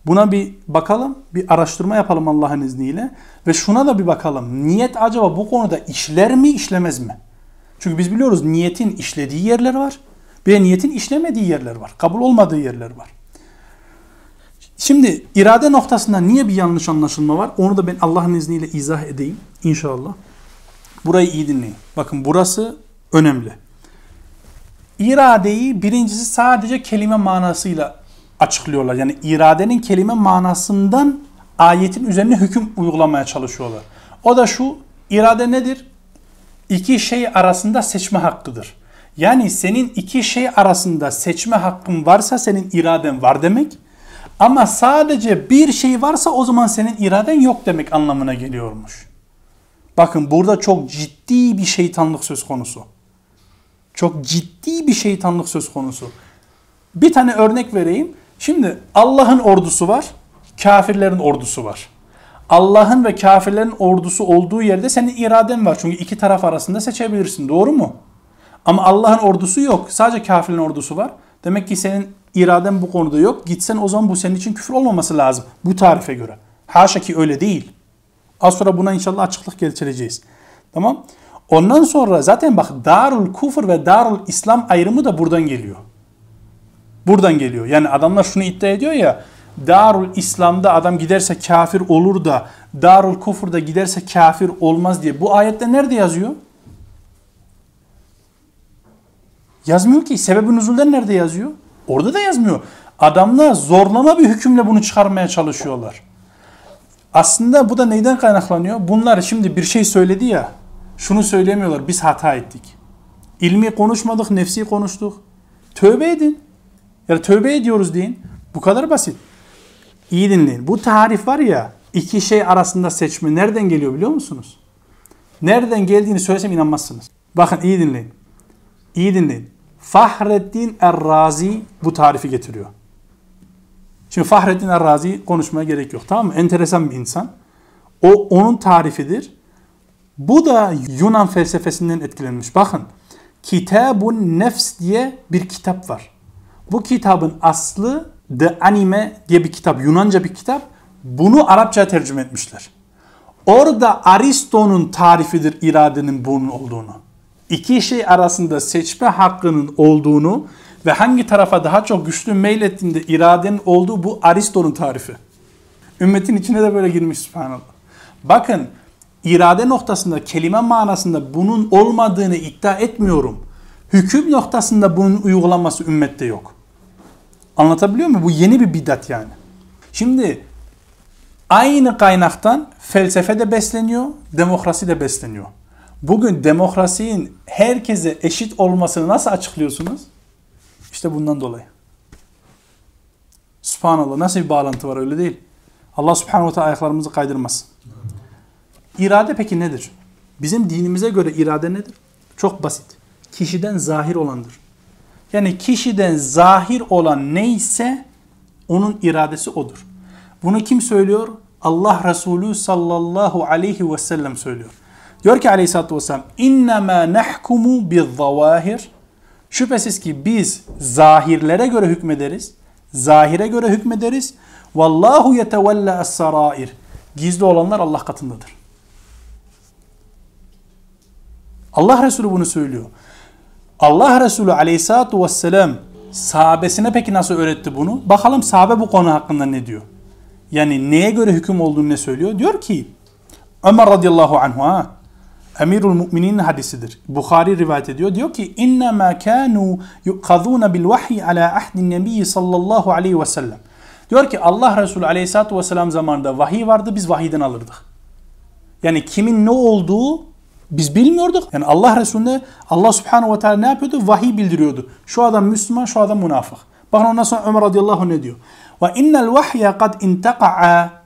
Buna bir bakalım, bir araştırma yapalım Allah'ın izniyle ve şuna da bir bakalım. Niyet acaba bu konuda işler mi, işlemez mi? Çünkü biz biliyoruz niyetin işlediği yerler var. De niyetin işlemediği yerler var. Kabul olmadığı yerler var. Şimdi irade noktasında niye bir yanlış anlaşılma var? Onu da ben Allah'ın izniyle izah edeyim inşallah. Burayı iyi dinleyin. Bakın burası önemli. İradeyi birincisi sadece kelime manasıyla açıklıyorlar. Yani iradenin kelime manasından ayetin üzerine hüküm uygulamaya çalışıyorlar. O da şu, irade nedir? İki şey arasında seçme hakkıdır. Yani senin iki şey arasında seçme hakkın varsa senin iraden var demek. Ama sadece bir şey varsa o zaman senin iraden yok demek anlamına geliyormuş. Bakın burada çok ciddi bir şeytanlık söz konusu. Çok ciddi bir şeytanlık söz konusu. Bir tane örnek vereyim. Şimdi Allah'ın ordusu var, kafirlerin ordusu var. Allah'ın ve kafirlerin ordusu olduğu yerde senin iraden var. Çünkü iki taraf arasında seçebilirsin. Doğru mu? Ama Allah'ın ordusu yok. Sadece kafirlerin ordusu var. Demek ki senin iraden bu konuda yok. Gitsen o zaman bu senin için küfür olmaması lazım. Bu tarife göre. Haşa ki öyle değil. Az sonra buna inşallah açıklık getireceğiz. Tamam. Ondan sonra zaten bak Darul Kufr ve Darul İslam ayrımı da buradan geliyor. Buradan geliyor. Yani adamlar şunu iddia ediyor ya Darul İslam'da adam giderse kafir olur da Darul Kufr'da giderse kafir olmaz diye. Bu ayette nerede yazıyor? Yazmıyor ki. Sebebi nüzulden nerede yazıyor? Orada da yazmıyor. Adamlar zorlama bir hükümle bunu çıkarmaya çalışıyorlar. Aslında bu da neyden kaynaklanıyor? Bunlar şimdi bir şey söyledi ya. Şunu söylemiyorlar. Biz hata ettik. İlmi konuşmadık, nefsi konuştuk. Tövbe edin. Ya tövbe ediyoruz deyin. Bu kadar basit. İyi dinleyin. Bu tarif var ya iki şey arasında seçme nereden geliyor biliyor musunuz? Nereden geldiğini söylesem inanmazsınız. Bakın iyi dinleyin. İyi dinleyin. Fahreddin Errazi bu tarifi getiriyor. Şimdi Fahreddin Errazi konuşmaya gerek yok tamam mı? Enteresan bir insan. O onun tarifidir. Bu da Yunan felsefesinden etkilenmiş. Bakın Kitabun Nefs diye bir kitap var. Bu kitabın aslı The Anime diye bir kitap. Yunanca bir kitap. Bunu Arapçaya tercüme etmişler. Orada Aristo'nun tarifidir iradenin bunun olduğunu. İki şey arasında seçme hakkının olduğunu ve hangi tarafa daha çok güçlü meylettiğinde iradenin olduğu bu Aristo'nun tarifi. Ümmetin içine de böyle girmiş subhanallah. Bakın irade noktasında kelime manasında bunun olmadığını iddia etmiyorum. Hüküm noktasında bunun uygulanması ümmette yok. Anlatabiliyor muyum? Bu yeni bir bidat yani. Şimdi aynı kaynaktan felsefe de besleniyor, demokrasi de besleniyor. Bugün demokrasinin herkese eşit olmasını nasıl açıklıyorsunuz? İşte bundan dolayı. Subhanallah nasıl bir bağlantı var öyle değil. Allah subhanahu wa ta'ala ayaklarımızı kaydırmasın. İrade peki nedir? Bizim dinimize göre irade nedir? Çok basit. Kişiden zahir olandır. Yani kişiden zahir olan neyse onun iradesi odur. Bunu kim söylüyor? Allah Resulü sallallahu aleyhi ve sellem söylüyor. Diyor ki aleyhissalatü vesselam اِنَّمَا نَحْكُمُ بِالظَّوَاهِرِ Şüphesiz ki biz zahirlere göre hükmederiz. Zahire göre hükmederiz. Vallahu yetevella es-sarair. Gizli olanlar Allah katındadır. Allah Resulü bunu söylüyor. Allah Resulü aleyhissalatu vesselam sahabesine peki nasıl öğretti bunu? Bakalım sahabe bu konu hakkında ne diyor? Yani neye göre hüküm olduğunu ne söylüyor? Diyor ki Ömer radıyallahu anhu Emirul Müminin hadisidir. Bukhari rivayet ediyor. Diyor ki inna ma kanu yuqazuna bil vahyi ala ahdin nebi sallallahu aleyhi ve sellem. Diyor ki Allah Resulü aleyhissalatu vesselam zamanında vahiy vardı biz vahiyden alırdık. Yani kimin ne olduğu biz bilmiyorduk. Yani Allah Resulüne Allah Subhanahu ve Teala ne yapıyordu? Vahiy bildiriyordu. Şu adam Müslüman, şu adam münafık. Bakın ondan sonra Ömer radıyallahu ne diyor? Ve innel vahye kad intaqa'a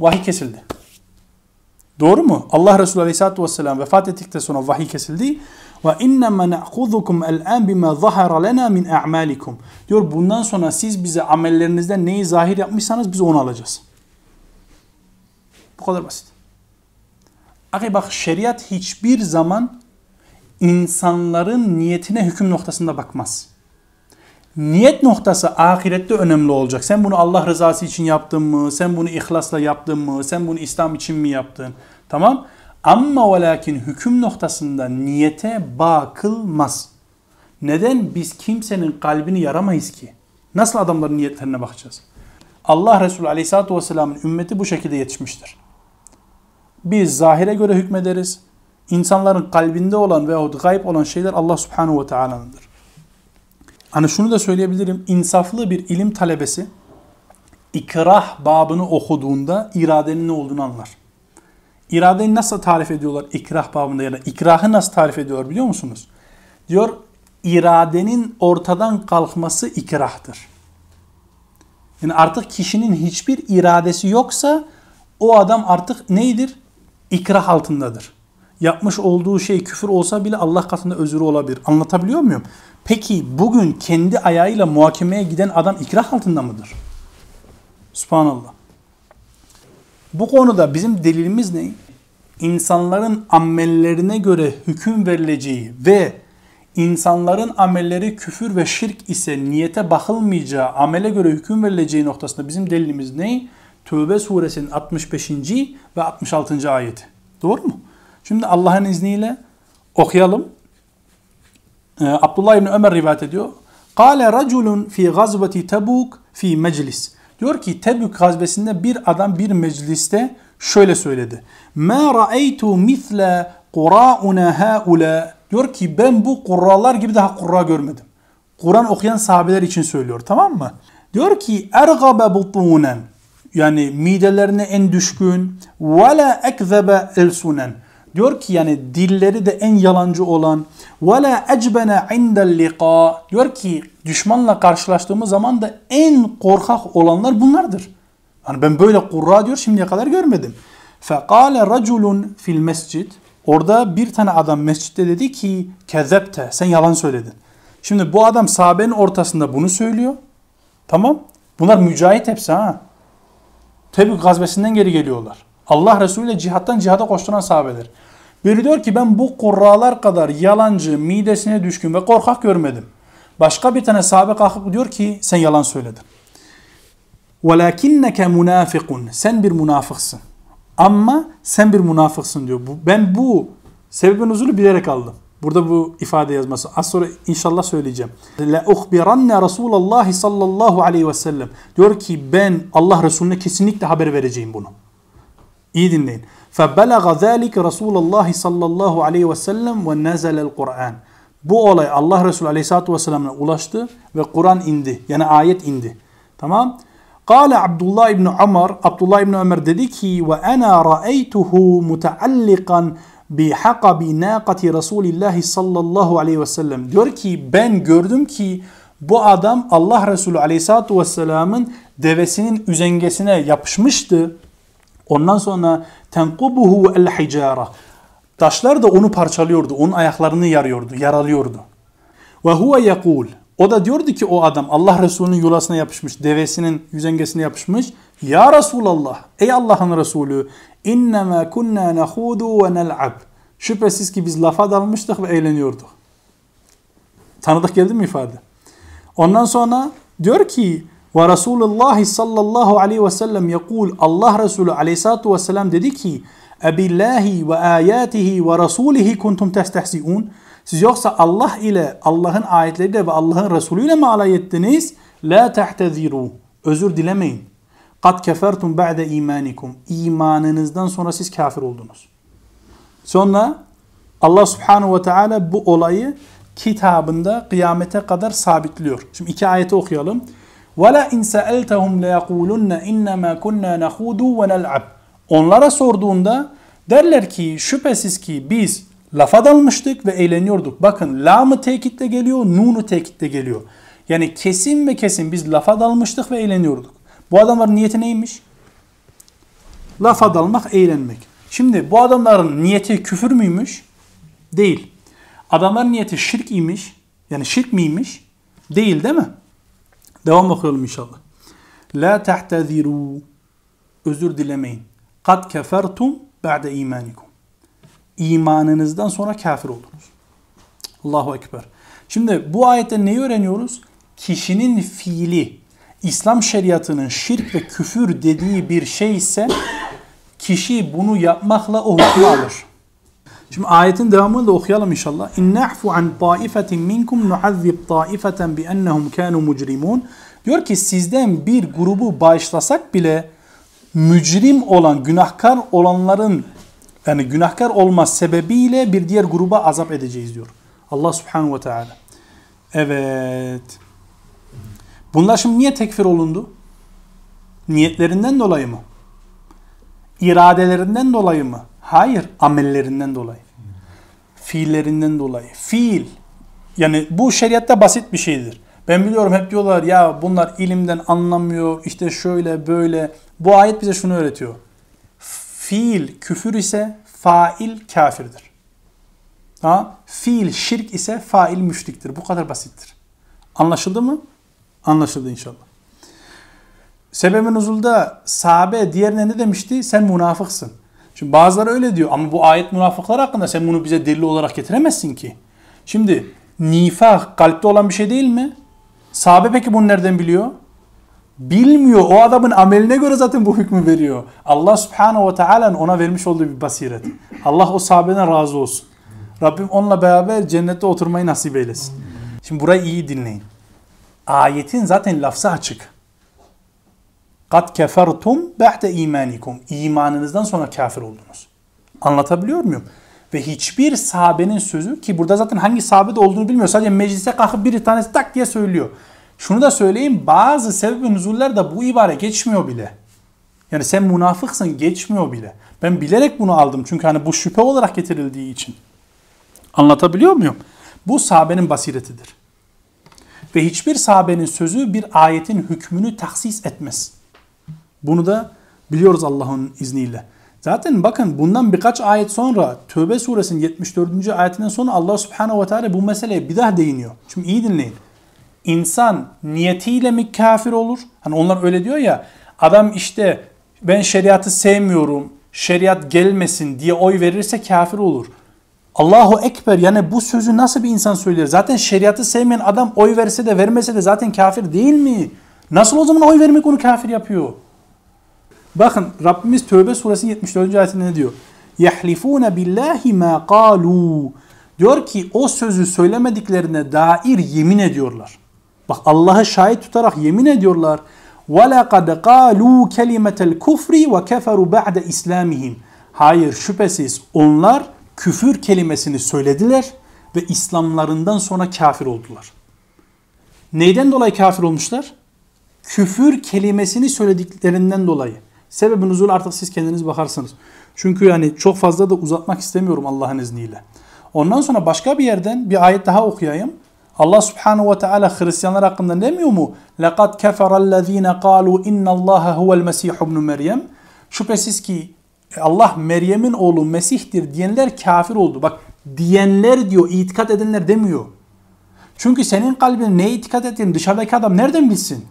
Vahiy kesildi. Doğru mu? Allah Resulü Aleyhisselatü Vesselam vefat ettikten sonra vahiy kesildi. Ve innema na'khuzukum el'an bima zahara lena min a'malikum. Diyor bundan sonra siz bize amellerinizden neyi zahir yapmışsanız biz onu alacağız. Bu kadar basit. Akı bak şeriat hiçbir zaman insanların niyetine hüküm noktasında bakmaz. Niyet noktası ahirette önemli olacak. Sen bunu Allah rızası için yaptın mı? Sen bunu ihlasla yaptın mı? Sen bunu İslam için mi yaptın? Tamam. Ama ve lakin hüküm noktasında niyete bakılmaz. Neden? Biz kimsenin kalbini yaramayız ki. Nasıl adamların niyetlerine bakacağız? Allah Resulü Aleyhisselatü Vesselam'ın ümmeti bu şekilde yetişmiştir. Biz zahire göre hükmederiz. İnsanların kalbinde olan veyahut gayb olan şeyler Allah Subhanahu ve Teala'nındır. Hani şunu da söyleyebilirim. İnsaflı bir ilim talebesi ikrah babını okuduğunda iradenin ne olduğunu anlar. İradeyi nasıl tarif ediyorlar ikrah babında ya da ikrahı nasıl tarif ediyorlar biliyor musunuz? Diyor iradenin ortadan kalkması ikrahtır. Yani artık kişinin hiçbir iradesi yoksa o adam artık neydir? İkrah altındadır. Yapmış olduğu şey küfür olsa bile Allah katında özürü olabilir. Anlatabiliyor muyum? Peki bugün kendi ayağıyla muhakemeye giden adam ikrah altında mıdır? Subhanallah. Bu konuda bizim delilimiz ne? İnsanların amellerine göre hüküm verileceği ve insanların amelleri küfür ve şirk ise niyete bakılmayacağı, amele göre hüküm verileceği noktasında bizim delilimiz ne? Tövbe suresinin 65. ve 66. ayeti. Doğru mu? Şimdi Allah'ın izniyle okuyalım. Ee, Abdullah İbni Ömer rivayet ediyor. Kale raculun fi gazveti Tebuk fi meclis. Diyor ki Tebük gazvesinde bir adam bir mecliste şöyle söyledi. Ma ra'aytu misle qura'una haula. Diyor ki ben bu kurralar gibi daha kurra görmedim. Kur'an okuyan sahabeler için söylüyor tamam mı? Diyor ki ergabe butunen yani midelerine en düşkün ve la ekzebe elsunen Diyor ki yani dilleri de en yalancı olan ve la ecbene indel liqa diyor ki düşmanla karşılaştığımız zaman da en korkak olanlar bunlardır. Yani ben böyle kurra diyor şimdiye kadar görmedim. Fekale raculun fil mescid Orada bir tane adam mescitte dedi ki kezepte sen yalan söyledin. Şimdi bu adam sahabenin ortasında bunu söylüyor. Tamam. Bunlar mücahit hepsi ha. Tebük gazvesinden geri geliyorlar. Allah Resulü ile cihattan cihada koşturan sahabeler. Biri diyor ki ben bu kurralar kadar yalancı, midesine düşkün ve korkak görmedim. Başka bir tane sahabe kalkıp diyor ki sen yalan söyledin. وَلَكِنَّكَ مُنَافِقٌ Sen bir münafıksın. Ama sen bir münafıksın diyor. Ben bu sebebin uzulu bilerek aldım. Burada bu ifade yazması. Az sonra inşallah söyleyeceğim. La uhbiranne Resulullah sallallahu aleyhi ve sellem. Diyor ki ben Allah Resulüne kesinlikle haber vereceğim bunu. İyi dinleyin. فَبَلَغَ ذَٰلِكَ رَسُولَ اللّٰهِ sallallahu aleyhi ve sellem وَنَزَلَ الْقُرْآنِ Bu olay Allah Resulü aleyhissalatu vesselam'a ulaştı ve Kur'an indi. Yani ayet indi. Tamam. Kale Abdullah ibn Ömer, Abdullah ibn Ömer dedi ki ve ana ra'eytuhu mutaallikan bi haqabi naqati Resulillah sallallahu aleyhi ve sellem. Diyor ki ben gördüm ki bu adam Allah Resulü aleyhissalatu vesselamın devesinin üzengesine yapışmıştı. Ondan sonra tenkubuhu el hicara. Taşlar da onu parçalıyordu. Onun ayaklarını yarıyordu, yaralıyordu. Ve huve yekul. O da diyordu ki o adam Allah Resulü'nün yulasına yapışmış, devesinin yüzengesine yapışmış. Ya Resulallah, ey Allah'ın Resulü, innema kunna nehudu ve nel'ab. Şüphesiz ki biz lafa dalmıştık ve eğleniyorduk. Tanıdık geldi mi ifade? Ondan sonra diyor ki ve Resulullah sallallahu aleyhi ve sellem yekul Allah Resulü aleyhissalatu vesselam dedi ki Ebillahi ve ayatihi ve rasulihi kuntum testehzi'un Siz yoksa Allah ile Allah'ın ayetleriyle ve Allah'ın Resulü ile mi alay ettiniz? La tehteziru. Özür dilemeyin. Kad kefertum ba'de imanikum. İmanınızdan sonra siz kafir oldunuz. Sonra Allah subhanahu ve teala bu olayı kitabında kıyamete kadar sabitliyor. Şimdi iki ayeti okuyalım. وَلَا اِنْ سَأَلْتَهُمْ لَيَقُولُنَّ اِنَّمَا كُنَّا نَخُودُ وَنَلْعَبْ Onlara sorduğunda derler ki şüphesiz ki biz lafa dalmıştık ve eğleniyorduk. Bakın lamı tekitle geliyor, nunu tekitle geliyor. Yani kesin ve kesin biz lafa dalmıştık ve eğleniyorduk. Bu adamların niyeti neymiş? Lafa dalmak, eğlenmek. Şimdi bu adamların niyeti küfür müymüş? Değil. Adamların niyeti şirk imiş. Yani şirk miymiş? Değil değil mi? Devam okuyalım inşallah. La tahteziru. Özür dilemeyin. Kad kefertum ba'de imanikum. İmanınızdan sonra kafir oldunuz. Allahu Ekber. Şimdi bu ayette neyi öğreniyoruz? Kişinin fiili İslam şeriatının şirk ve küfür dediği bir şey ise kişi bunu yapmakla o hükmü alır. Şimdi ayetin devamını da okuyalım inşallah. İn na'fu an taifetin minkum nu'azzib taifeten bi ennehum kanu mucrimun. Diyor ki sizden bir grubu bağışlasak bile mücrim olan, günahkar olanların yani günahkar olma sebebiyle bir diğer gruba azap edeceğiz diyor. Allah subhanahu ve teala. Evet. Bunlar şimdi niye tekfir olundu? Niyetlerinden dolayı mı? İradelerinden dolayı mı? Hayır, amellerinden dolayı. Fiillerinden dolayı. Fiil. Yani bu şeriatta basit bir şeydir. Ben biliyorum hep diyorlar ya bunlar ilimden anlamıyor, işte şöyle böyle. Bu ayet bize şunu öğretiyor. Fiil küfür ise fail kafirdir. Ha? Fiil şirk ise fail müşriktir. Bu kadar basittir. Anlaşıldı mı? Anlaşıldı inşallah. Sebebi nuzulda sahabe diğerine ne demişti? Sen münafıksın. Şimdi bazıları öyle diyor ama bu ayet münafıklar hakkında sen bunu bize delil olarak getiremezsin ki. Şimdi nifak kalpte olan bir şey değil mi? Sahabe peki bunu nereden biliyor? Bilmiyor. O adamın ameline göre zaten bu hükmü veriyor. Allah subhanahu ve teala'nın ona vermiş olduğu bir basiret. Allah o sahabeden razı olsun. Rabbim onunla beraber cennette oturmayı nasip eylesin. Şimdi burayı iyi dinleyin. Ayetin zaten lafzı açık. Kat kefertum ba'de imanikum. İmanınızdan sonra kafir oldunuz. Anlatabiliyor muyum? Ve hiçbir sahabenin sözü ki burada zaten hangi sahabe de olduğunu bilmiyor. Sadece meclise kalkıp bir tanesi tak diye söylüyor. Şunu da söyleyeyim bazı sebep nüzuller de bu ibare geçmiyor bile. Yani sen münafıksın geçmiyor bile. Ben bilerek bunu aldım çünkü hani bu şüphe olarak getirildiği için. Anlatabiliyor muyum? Bu sahabenin basiretidir. Ve hiçbir sahabenin sözü bir ayetin hükmünü taksis etmez. Bunu da biliyoruz Allah'ın izniyle. Zaten bakın bundan birkaç ayet sonra Tövbe suresinin 74. ayetinden sonra Allah subhanehu ve teala bu meseleye bir daha değiniyor. Şimdi iyi dinleyin. İnsan niyetiyle mi kafir olur? Hani onlar öyle diyor ya adam işte ben şeriatı sevmiyorum, şeriat gelmesin diye oy verirse kafir olur. Allahu Ekber yani bu sözü nasıl bir insan söyler? Zaten şeriatı sevmeyen adam oy verse de vermese de zaten kafir değil mi? Nasıl o zaman oy vermek onu kafir yapıyor? Bakın Rabbimiz Tövbe suresi 74. ayetinde ne diyor? Yahlifune billahi ma qalu. Diyor ki o sözü söylemediklerine dair yemin ediyorlar. Bak Allah'ı şahit tutarak yemin ediyorlar. وَلَقَدْ قَالُوا كَلِمَةَ الْكُفْرِ وَكَفَرُوا بَعْدَ إِسْلَامِهِمْ Hayır şüphesiz onlar küfür kelimesini söylediler ve İslamlarından sonra kafir oldular. Neyden dolayı kafir olmuşlar? Küfür kelimesini söylediklerinden dolayı. Sebebin nüzul artık siz kendiniz bakarsınız. Çünkü yani çok fazla da uzatmak istemiyorum Allah'ın izniyle. Ondan sonra başka bir yerden bir ayet daha okuyayım. Allah Subhanahu ve Teala Hristiyanlar hakkında demiyor mu? "Laqad keferellezine kalu innallaha huvel mesih ibn Meryem." Şüphesiz ki Allah Meryem'in oğlu Mesih'tir diyenler kafir oldu. Bak diyenler diyor, itikat edenler demiyor. Çünkü senin kalbin neye itikat ettiğini dışarıdaki adam nereden bilsin?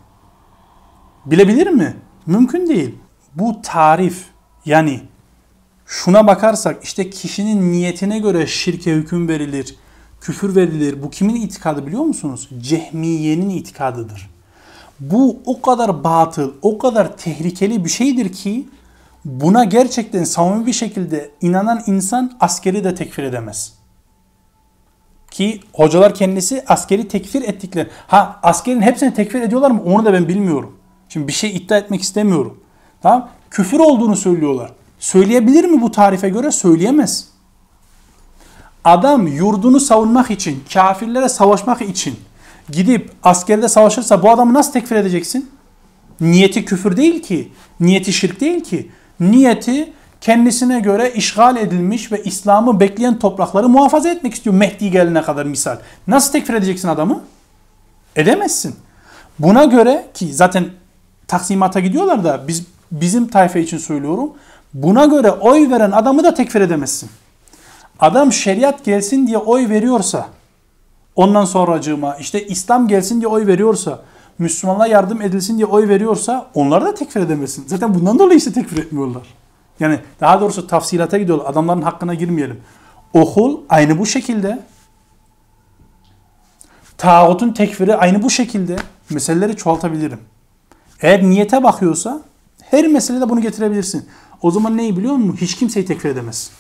Bilebilir mi? Mümkün değil. Bu tarif yani şuna bakarsak işte kişinin niyetine göre şirke hüküm verilir, küfür verilir. Bu kimin itikadı biliyor musunuz? Cehmiye'nin itikadıdır. Bu o kadar batıl, o kadar tehlikeli bir şeydir ki buna gerçekten samimi bir şekilde inanan insan askeri de tekfir edemez. Ki hocalar kendisi askeri tekfir ettikleri. Ha askerin hepsini tekfir ediyorlar mı? Onu da ben bilmiyorum. Şimdi bir şey iddia etmek istemiyorum. Tamam? Küfür olduğunu söylüyorlar. Söyleyebilir mi bu tarife göre? Söyleyemez. Adam yurdunu savunmak için, kafirlere savaşmak için gidip askerde savaşırsa bu adamı nasıl tekfir edeceksin? Niyeti küfür değil ki. Niyeti şirk değil ki. Niyeti kendisine göre işgal edilmiş ve İslam'ı bekleyen toprakları muhafaza etmek istiyor Mehdi gelene kadar misal. Nasıl tekfir edeceksin adamı? Edemezsin. Buna göre ki zaten taksimata gidiyorlar da biz bizim tayfa için söylüyorum. Buna göre oy veren adamı da tekfir edemezsin. Adam şeriat gelsin diye oy veriyorsa ondan sonracığıma işte İslam gelsin diye oy veriyorsa Müslümanlara yardım edilsin diye oy veriyorsa onları da tekfir edemezsin. Zaten bundan dolayı işte tekfir etmiyorlar. Yani daha doğrusu tafsilata gidiyorlar. Adamların hakkına girmeyelim. Okul aynı bu şekilde. Tağutun tekfiri aynı bu şekilde. Meseleleri çoğaltabilirim. Eğer niyete bakıyorsa her meselede bunu getirebilirsin. O zaman neyi biliyor musun? Hiç kimseyi tekfir edemez.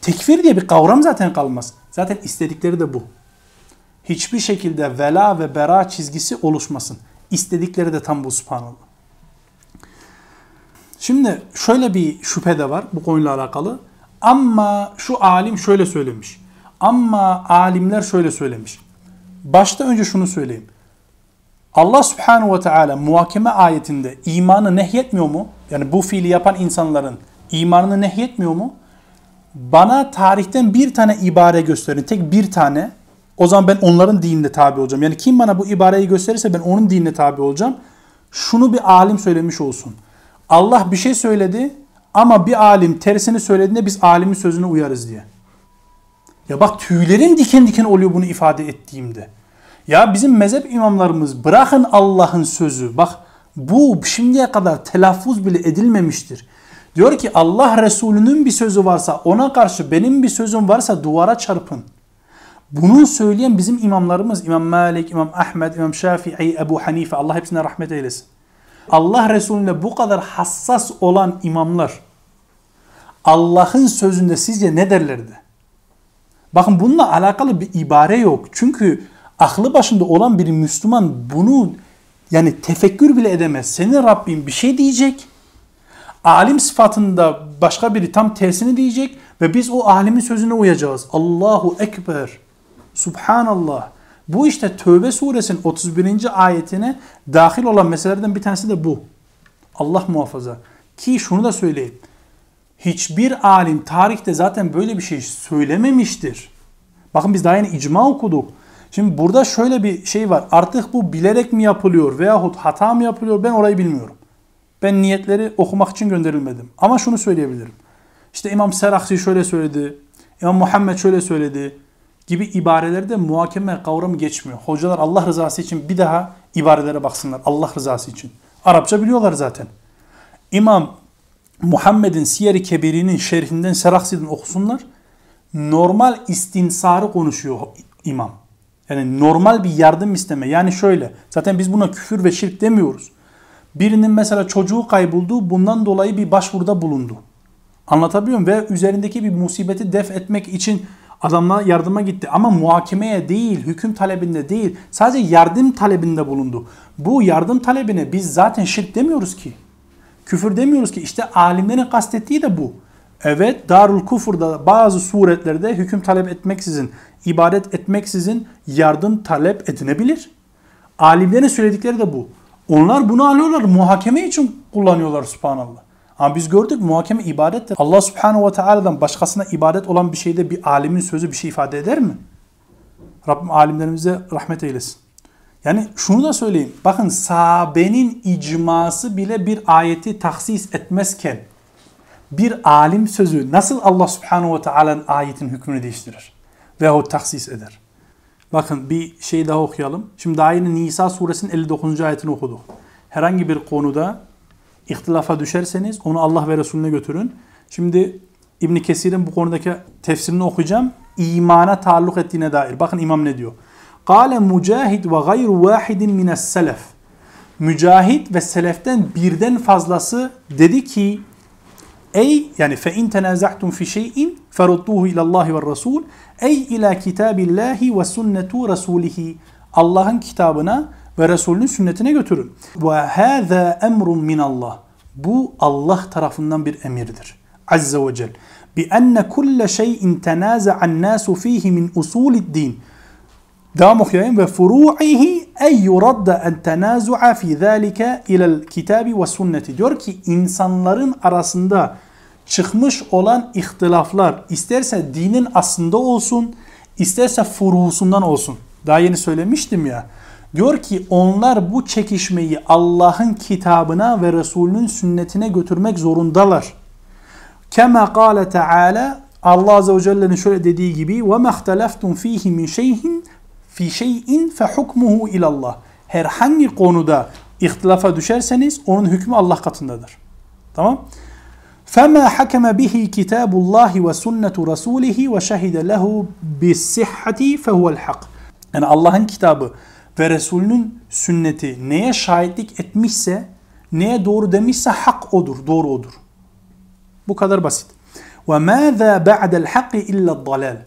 Tekfir diye bir kavram zaten kalmaz. Zaten istedikleri de bu. Hiçbir şekilde vela ve bera çizgisi oluşmasın. İstedikleri de tam bu subhanallah. Şimdi şöyle bir şüphe de var bu konuyla alakalı. Ama şu alim şöyle söylemiş. Ama alimler şöyle söylemiş. Başta önce şunu söyleyeyim. Allah subhanahu ve teala muhakeme ayetinde imanı nehyetmiyor mu? Yani bu fiili yapan insanların imanını nehyetmiyor mu? Bana tarihten bir tane ibare gösterin. Tek bir tane. O zaman ben onların dinine tabi olacağım. Yani kim bana bu ibareyi gösterirse ben onun dinine tabi olacağım. Şunu bir alim söylemiş olsun. Allah bir şey söyledi ama bir alim tersini söylediğinde biz alimin sözüne uyarız diye. Ya bak tüylerim diken diken oluyor bunu ifade ettiğimde. Ya bizim mezhep imamlarımız bırakın Allah'ın sözü. Bak bu şimdiye kadar telaffuz bile edilmemiştir. Diyor ki Allah Resulü'nün bir sözü varsa ona karşı benim bir sözüm varsa duvara çarpın. Bunu söyleyen bizim imamlarımız İmam Malik, İmam Ahmed, İmam Şafii, Ebu Hanife Allah hepsine rahmet eylesin. Allah Resulüne bu kadar hassas olan imamlar Allah'ın sözünde sizce ne derlerdi? Bakın bununla alakalı bir ibare yok. Çünkü aklı başında olan bir Müslüman bunu yani tefekkür bile edemez. Senin Rabbin bir şey diyecek. Alim sıfatında başka biri tam tersini diyecek ve biz o alimin sözüne uyacağız. Allahu Ekber. Subhanallah. Bu işte Tövbe suresinin 31. ayetine dahil olan meselelerden bir tanesi de bu. Allah muhafaza. Ki şunu da söyleyeyim. Hiçbir alim tarihte zaten böyle bir şey söylememiştir. Bakın biz daha yeni icma okuduk. Şimdi burada şöyle bir şey var. Artık bu bilerek mi yapılıyor veyahut hata mı yapılıyor ben orayı bilmiyorum. Ben niyetleri okumak için gönderilmedim. Ama şunu söyleyebilirim. İşte İmam Serahsi şöyle söyledi. İmam Muhammed şöyle söyledi gibi ibarelerde muhakeme kavramı geçmiyor. Hocalar Allah rızası için bir daha ibarelere baksınlar. Allah rızası için. Arapça biliyorlar zaten. İmam Muhammed'in Siyer-i Kebiri'nin şerhinden Seraksi'den okusunlar. Normal istinsarı konuşuyor imam. Yani normal bir yardım isteme. Yani şöyle. Zaten biz buna küfür ve şirk demiyoruz. Birinin mesela çocuğu kayboldu. Bundan dolayı bir başvuruda bulundu. Anlatabiliyor muyum? Ve üzerindeki bir musibeti def etmek için adamla yardıma gitti. Ama muhakemeye değil, hüküm talebinde değil. Sadece yardım talebinde bulundu. Bu yardım talebine biz zaten şirk demiyoruz ki. Küfür demiyoruz ki. İşte alimlerin kastettiği de bu. Evet Darul Kufur'da bazı suretlerde hüküm talep etmeksizin, ibadet etmeksizin yardım talep edinebilir. Alimlerin söyledikleri de bu. Onlar bunu alıyorlar, muhakeme için kullanıyorlar subhanallah. Ama biz gördük muhakeme ibadettir. Allah subhanahu ve teala'dan başkasına ibadet olan bir şeyde bir alimin sözü bir şey ifade eder mi? Rabbim alimlerimize rahmet eylesin. Yani şunu da söyleyeyim. Bakın sahabenin icması bile bir ayeti taksis etmezken bir alim sözü nasıl Allah subhanahu ve teala'nın ayetin hükmünü değiştirir? Veyahut taksis eder. Bakın bir şey daha okuyalım. Şimdi daha yeni Nisa suresinin 59. ayetini okuduk. Herhangi bir konuda ihtilafa düşerseniz onu Allah ve Resulüne götürün. Şimdi İbn Kesir'in bu konudaki tefsirini okuyacağım. İmana taalluk ettiğine dair. Bakın imam ne diyor? Kale mücahid ve gayru vahidin mines selef. Mücahit ve seleften birden fazlası dedi ki Ey yani fe in tenaza'tum fi şey'in ferudduhu ila Allah ve Resul ey ila kitabillahi ve sünnetu rasulihi. Allah'ın kitabına ve Resulünün sünnetine götürün. Ve hâzâ emrun min Allah. Bu Allah tarafından bir emirdir. azze ve celle. Enne kulle şeyin tenaza'an nasu fihi min usulid din. Devam okuyayım. Ve furu'ihi ey yuradda en tenazu'a fi zâlike ilel kitabi ve sünneti. Diyor ki insanların arasında çıkmış olan ihtilaflar isterse dinin aslında olsun, isterse furusundan olsun. Daha yeni söylemiştim ya. Diyor ki onlar bu çekişmeyi Allah'ın kitabına ve Resulünün sünnetine götürmek zorundalar. Kema kâle Teala Allah Azze ve Celle'nin şöyle dediği gibi ve mehteleftum fihi min şeyhin fi şeyin fe hukmuhu ilallah. Herhangi konuda ihtilafa düşerseniz onun hükmü Allah katındadır. Tamam? فَمَا حَكَمَ بِهِ كِتَابُ اللّٰهِ وَسُنَّةُ رَسُولِهِ وَشَهِدَ لَهُ بِالصِّحَّةِ فَهُوَ الْحَقِّ Yani Allah'ın kitabı ve Resulünün sünneti neye şahitlik etmişse, neye doğru demişse hak odur, doğru odur. Bu kadar basit. وَمَاذَا بَعْدَ الْحَقِّ اِلَّا الضَّلَالِ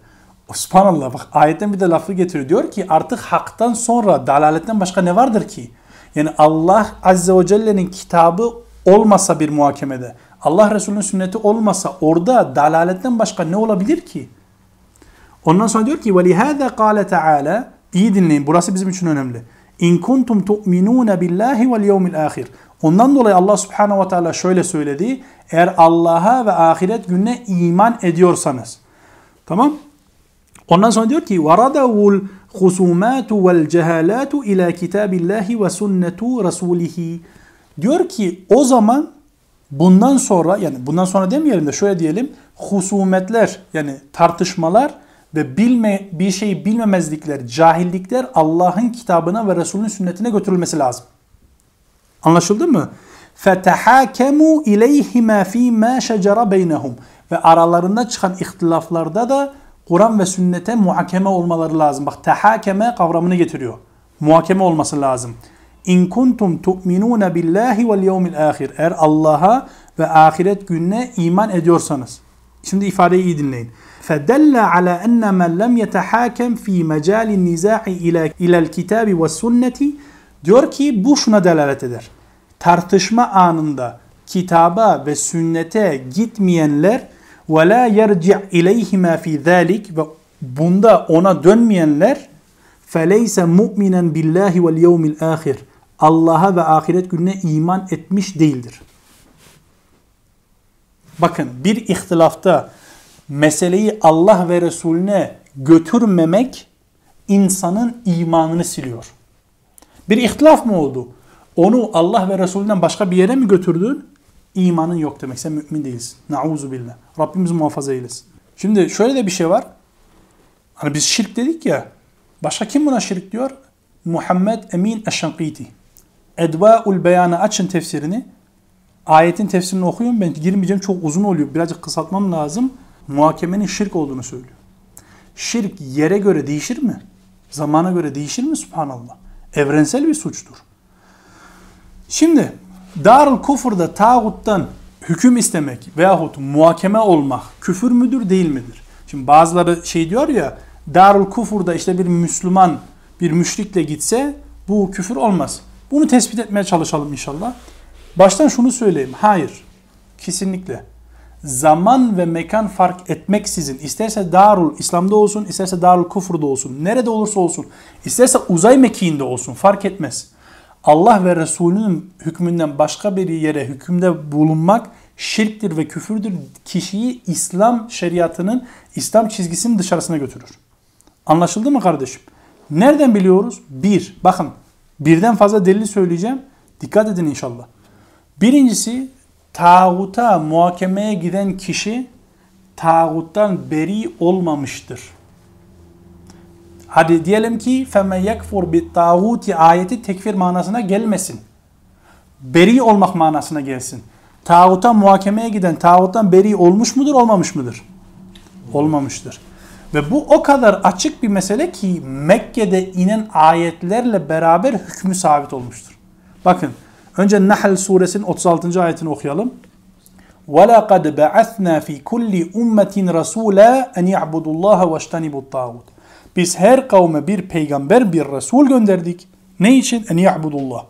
Subhanallah bak ayetten bir de lafı getiriyor. Diyor ki artık haktan sonra dalaletten başka ne vardır ki? Yani Allah Azze ve Celle'nin kitabı olmasa bir muhakemede, Allah Resulü'nün sünneti olmasa orada dalaletten başka ne olabilir ki? Ondan sonra diyor ki وَلِهَذَا قَالَ تَعَالَى İyi dinleyin burası bizim için önemli. İn kuntum tu'minun billahi vel yevmil ahir. Ondan dolayı Allah Subhanahu ve Teala şöyle söyledi. Eğer Allah'a ve ahiret gününe iman ediyorsanız. Tamam? Ondan sonra diyor ki وَرَدَوُ الْخُسُومَاتُ وَالْجَهَالَاتُ اِلَى كِتَابِ اللّٰهِ وَسُنَّةُ رَسُولِهِ Diyor ki o zaman bundan sonra yani bundan sonra demeyelim de şöyle diyelim husumetler yani tartışmalar ve bilme bir şeyi bilmemezlikler, cahillikler Allah'ın kitabına ve Resulünün sünnetine götürülmesi lazım. Anlaşıldı mı? فَتَحَاكَمُوا اِلَيْهِمَا ف۪ي مَا شَجَرَ بَيْنَهُمْ Ve aralarında çıkan ihtilaflarda da Kur'an ve sünnete muhakeme olmaları lazım. Bak tehakeme kavramını getiriyor. Muhakeme olması lazım. İn kuntum tu'minun billahi vel yevmil ahir. Eğer Allah'a ve ahiret gününe iman ediyorsanız. Şimdi ifadeyi iyi dinleyin. فدل على أن من لم يتحاكم في مجال النزاع إلى إلى الكتاب والسنة diyor ki bu şuna delalet eder. Tartışma anında kitaba ve sünnete gitmeyenler ve la yerci' ileyhima fi zalik ve bunda ona dönmeyenler feleyse mu'minen billahi vel yevmil ahir. Allah'a ve ahiret gününe iman etmiş değildir. Bakın bir ihtilafta meseleyi Allah ve Resulüne götürmemek insanın imanını siliyor. Bir ihtilaf mı oldu? Onu Allah ve Resulünden başka bir yere mi götürdün? İmanın yok demek. Sen mümin değilsin. Nauzu billah. Rabbimiz muhafaza eylesin. Şimdi şöyle de bir şey var. Hani biz şirk dedik ya. Başka kim buna şirk diyor? Muhammed Emin Eşşankiti. Edvaul Beyan'ı açın tefsirini. Ayetin tefsirini okuyun. Ben girmeyeceğim çok uzun oluyor. Birazcık kısaltmam lazım muhakemenin şirk olduğunu söylüyor. Şirk yere göre değişir mi? Zamana göre değişir mi? Subhanallah. Evrensel bir suçtur. Şimdi Darul Kufur'da tağuttan hüküm istemek veyahut muhakeme olmak küfür müdür değil midir? Şimdi bazıları şey diyor ya Darul Kufur'da işte bir Müslüman bir müşrikle gitse bu küfür olmaz. Bunu tespit etmeye çalışalım inşallah. Baştan şunu söyleyeyim. Hayır. Kesinlikle zaman ve mekan fark etmeksizin isterse Darul İslam'da olsun, isterse Darul Kufur'da olsun, nerede olursa olsun, isterse uzay mekiğinde olsun fark etmez. Allah ve Resulünün hükmünden başka bir yere hükümde bulunmak şirktir ve küfürdür. Kişiyi İslam şeriatının, İslam çizgisinin dışarısına götürür. Anlaşıldı mı kardeşim? Nereden biliyoruz? Bir, bakın birden fazla delil söyleyeceğim. Dikkat edin inşallah. Birincisi tağuta muhakemeye giden kişi tağuttan beri olmamıştır. Hadi diyelim ki feme yekfur bit tağuti ayeti tekfir manasına gelmesin. Beri olmak manasına gelsin. Tağuta muhakemeye giden tağuttan beri olmuş mudur olmamış mıdır? Olmamıştır. Ve bu o kadar açık bir mesele ki Mekke'de inen ayetlerle beraber hükmü sabit olmuştur. Bakın Önce Nahl suresinin 36. ayetini okuyalım. وَلَقَدْ بَعَثْنَا فِي كُلِّ اُمَّةٍ رَسُولًا اَنْ يَعْبُدُ اللّٰهَ وَاشْتَنِبُ الطَّاغُوتِ Biz her kavme bir peygamber, bir resul gönderdik. Ne için? En ya'budullah.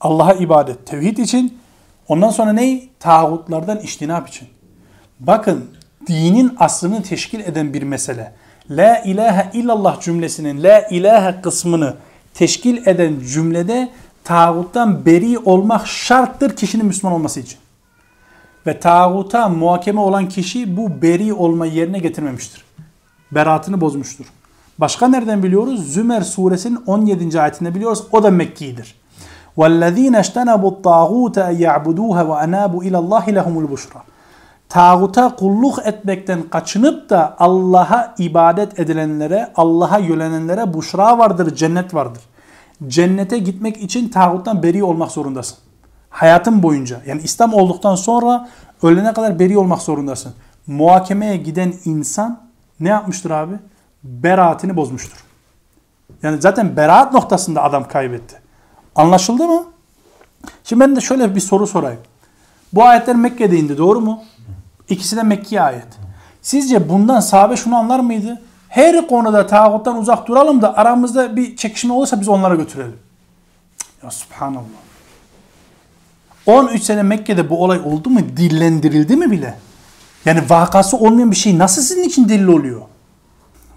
Allah'a ibadet, tevhid için. Ondan sonra ne? Tağutlardan iştinap için. Bakın dinin aslını teşkil eden bir mesele. La ilahe illallah cümlesinin la ilahe kısmını teşkil eden cümlede tağuttan beri olmak şarttır kişinin Müslüman olması için. Ve tağuta muhakeme olan kişi bu beri olmayı yerine getirmemiştir. Beratını bozmuştur. Başka nereden biliyoruz? Zümer suresinin 17. ayetinde biliyoruz. O da Mekki'dir. وَالَّذ۪ينَ اشْتَنَبُوا الطَّاغُوتَ اَنْ يَعْبُدُوهَ وَاَنَابُوا اِلَى اللّٰهِ لَهُمُ الْبُشْرَى Tağuta kulluk etmekten kaçınıp da Allah'a ibadet edilenlere, Allah'a yönelenlere buşra vardır, cennet vardır. Cennete gitmek için tağuttan beri olmak zorundasın. Hayatın boyunca yani İslam olduktan sonra ölene kadar beri olmak zorundasın. Muhakemeye giden insan ne yapmıştır abi? Beraatini bozmuştur. Yani zaten beraat noktasında adam kaybetti. Anlaşıldı mı? Şimdi ben de şöyle bir soru sorayım. Bu ayetler Mekke'de indi doğru mu? İkisi de Mekki ayet. Sizce bundan sahabe şunu anlar mıydı? Her konuda tağuttan uzak duralım da aramızda bir çekişme olursa biz onlara götürelim. Ya subhanallah. 13 sene Mekke'de bu olay oldu mu? Dillendirildi mi bile? Yani vakası olmayan bir şey nasıl sizin için delil oluyor?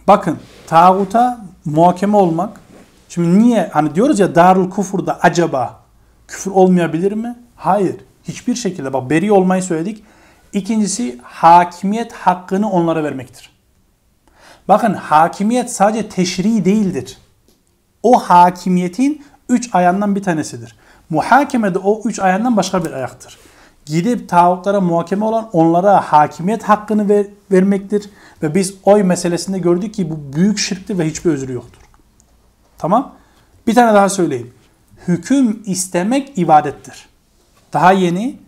Bakın tağuta muhakeme olmak. Şimdi niye hani diyoruz ya Darul Kufur'da acaba küfür olmayabilir mi? Hayır. Hiçbir şekilde bak beri olmayı söyledik. İkincisi hakimiyet hakkını onlara vermektir. Bakın hakimiyet sadece teşri değildir. O hakimiyetin üç ayağından bir tanesidir. Muhakeme de o üç ayağından başka bir ayaktır. Gidip tağutlara muhakeme olan onlara hakimiyet hakkını ver, vermektir. Ve biz oy meselesinde gördük ki bu büyük şirktir ve hiçbir özrü yoktur. Tamam. Bir tane daha söyleyeyim. Hüküm istemek ibadettir. Daha yeni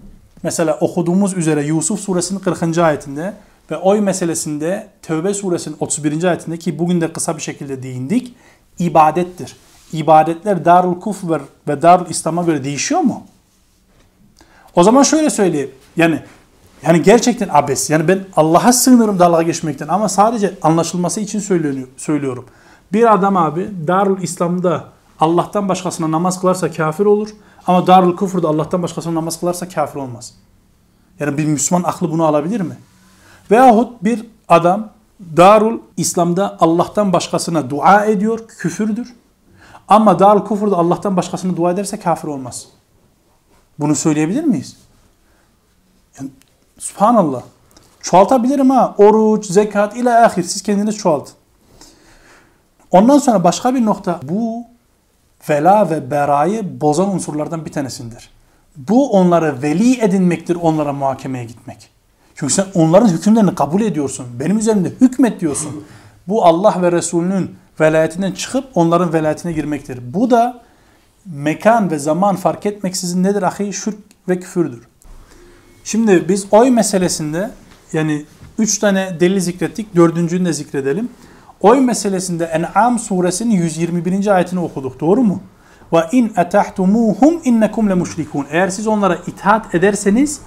mesela okuduğumuz üzere Yusuf suresinin 40. ayetinde ve oy meselesinde Tevbe suresinin 31. ayetinde ki bugün de kısa bir şekilde değindik. ibadettir. İbadetler Darul Kufr ve Darul İslam'a göre değişiyor mu? O zaman şöyle söyleyeyim. Yani yani gerçekten abes. Yani ben Allah'a sığınırım dalga geçmekten ama sadece anlaşılması için söylüyorum. Bir adam abi Darul İslam'da Allah'tan başkasına namaz kılarsa kafir olur. Ama Darul Kufr'da Allah'tan başkasına namaz kılarsa kafir olmaz. Yani bir Müslüman aklı bunu alabilir mi? Veyahut bir adam Darul İslam'da Allah'tan başkasına dua ediyor, küfürdür. Ama Darul Kufr'da Allah'tan başkasına dua ederse kafir olmaz. Bunu söyleyebilir miyiz? Yani, Subhanallah. Çoğaltabilirim ha. Oruç, zekat ile ahir. Siz kendiniz çoğaltın. Ondan sonra başka bir nokta. Bu vela ve berayı bozan unsurlardan bir tanesindir. Bu onları veli edinmektir, onlara muhakemeye gitmek. Çünkü sen onların hükümlerini kabul ediyorsun. Benim üzerimde hükmet diyorsun. Bu Allah ve Resulünün velayetinden çıkıp onların velayetine girmektir. Bu da mekan ve zaman fark etmeksizin nedir ahi? Şirk ve küfürdür. Şimdi biz oy meselesinde yani üç tane delil zikrettik. Dördüncünü de zikredelim. Oy meselesinde En'am suresinin 121. ayetini okuduk. Doğru mu? Ve in etahtumuhum innekum le müşrikun. Eğer siz onlara itaat ederseniz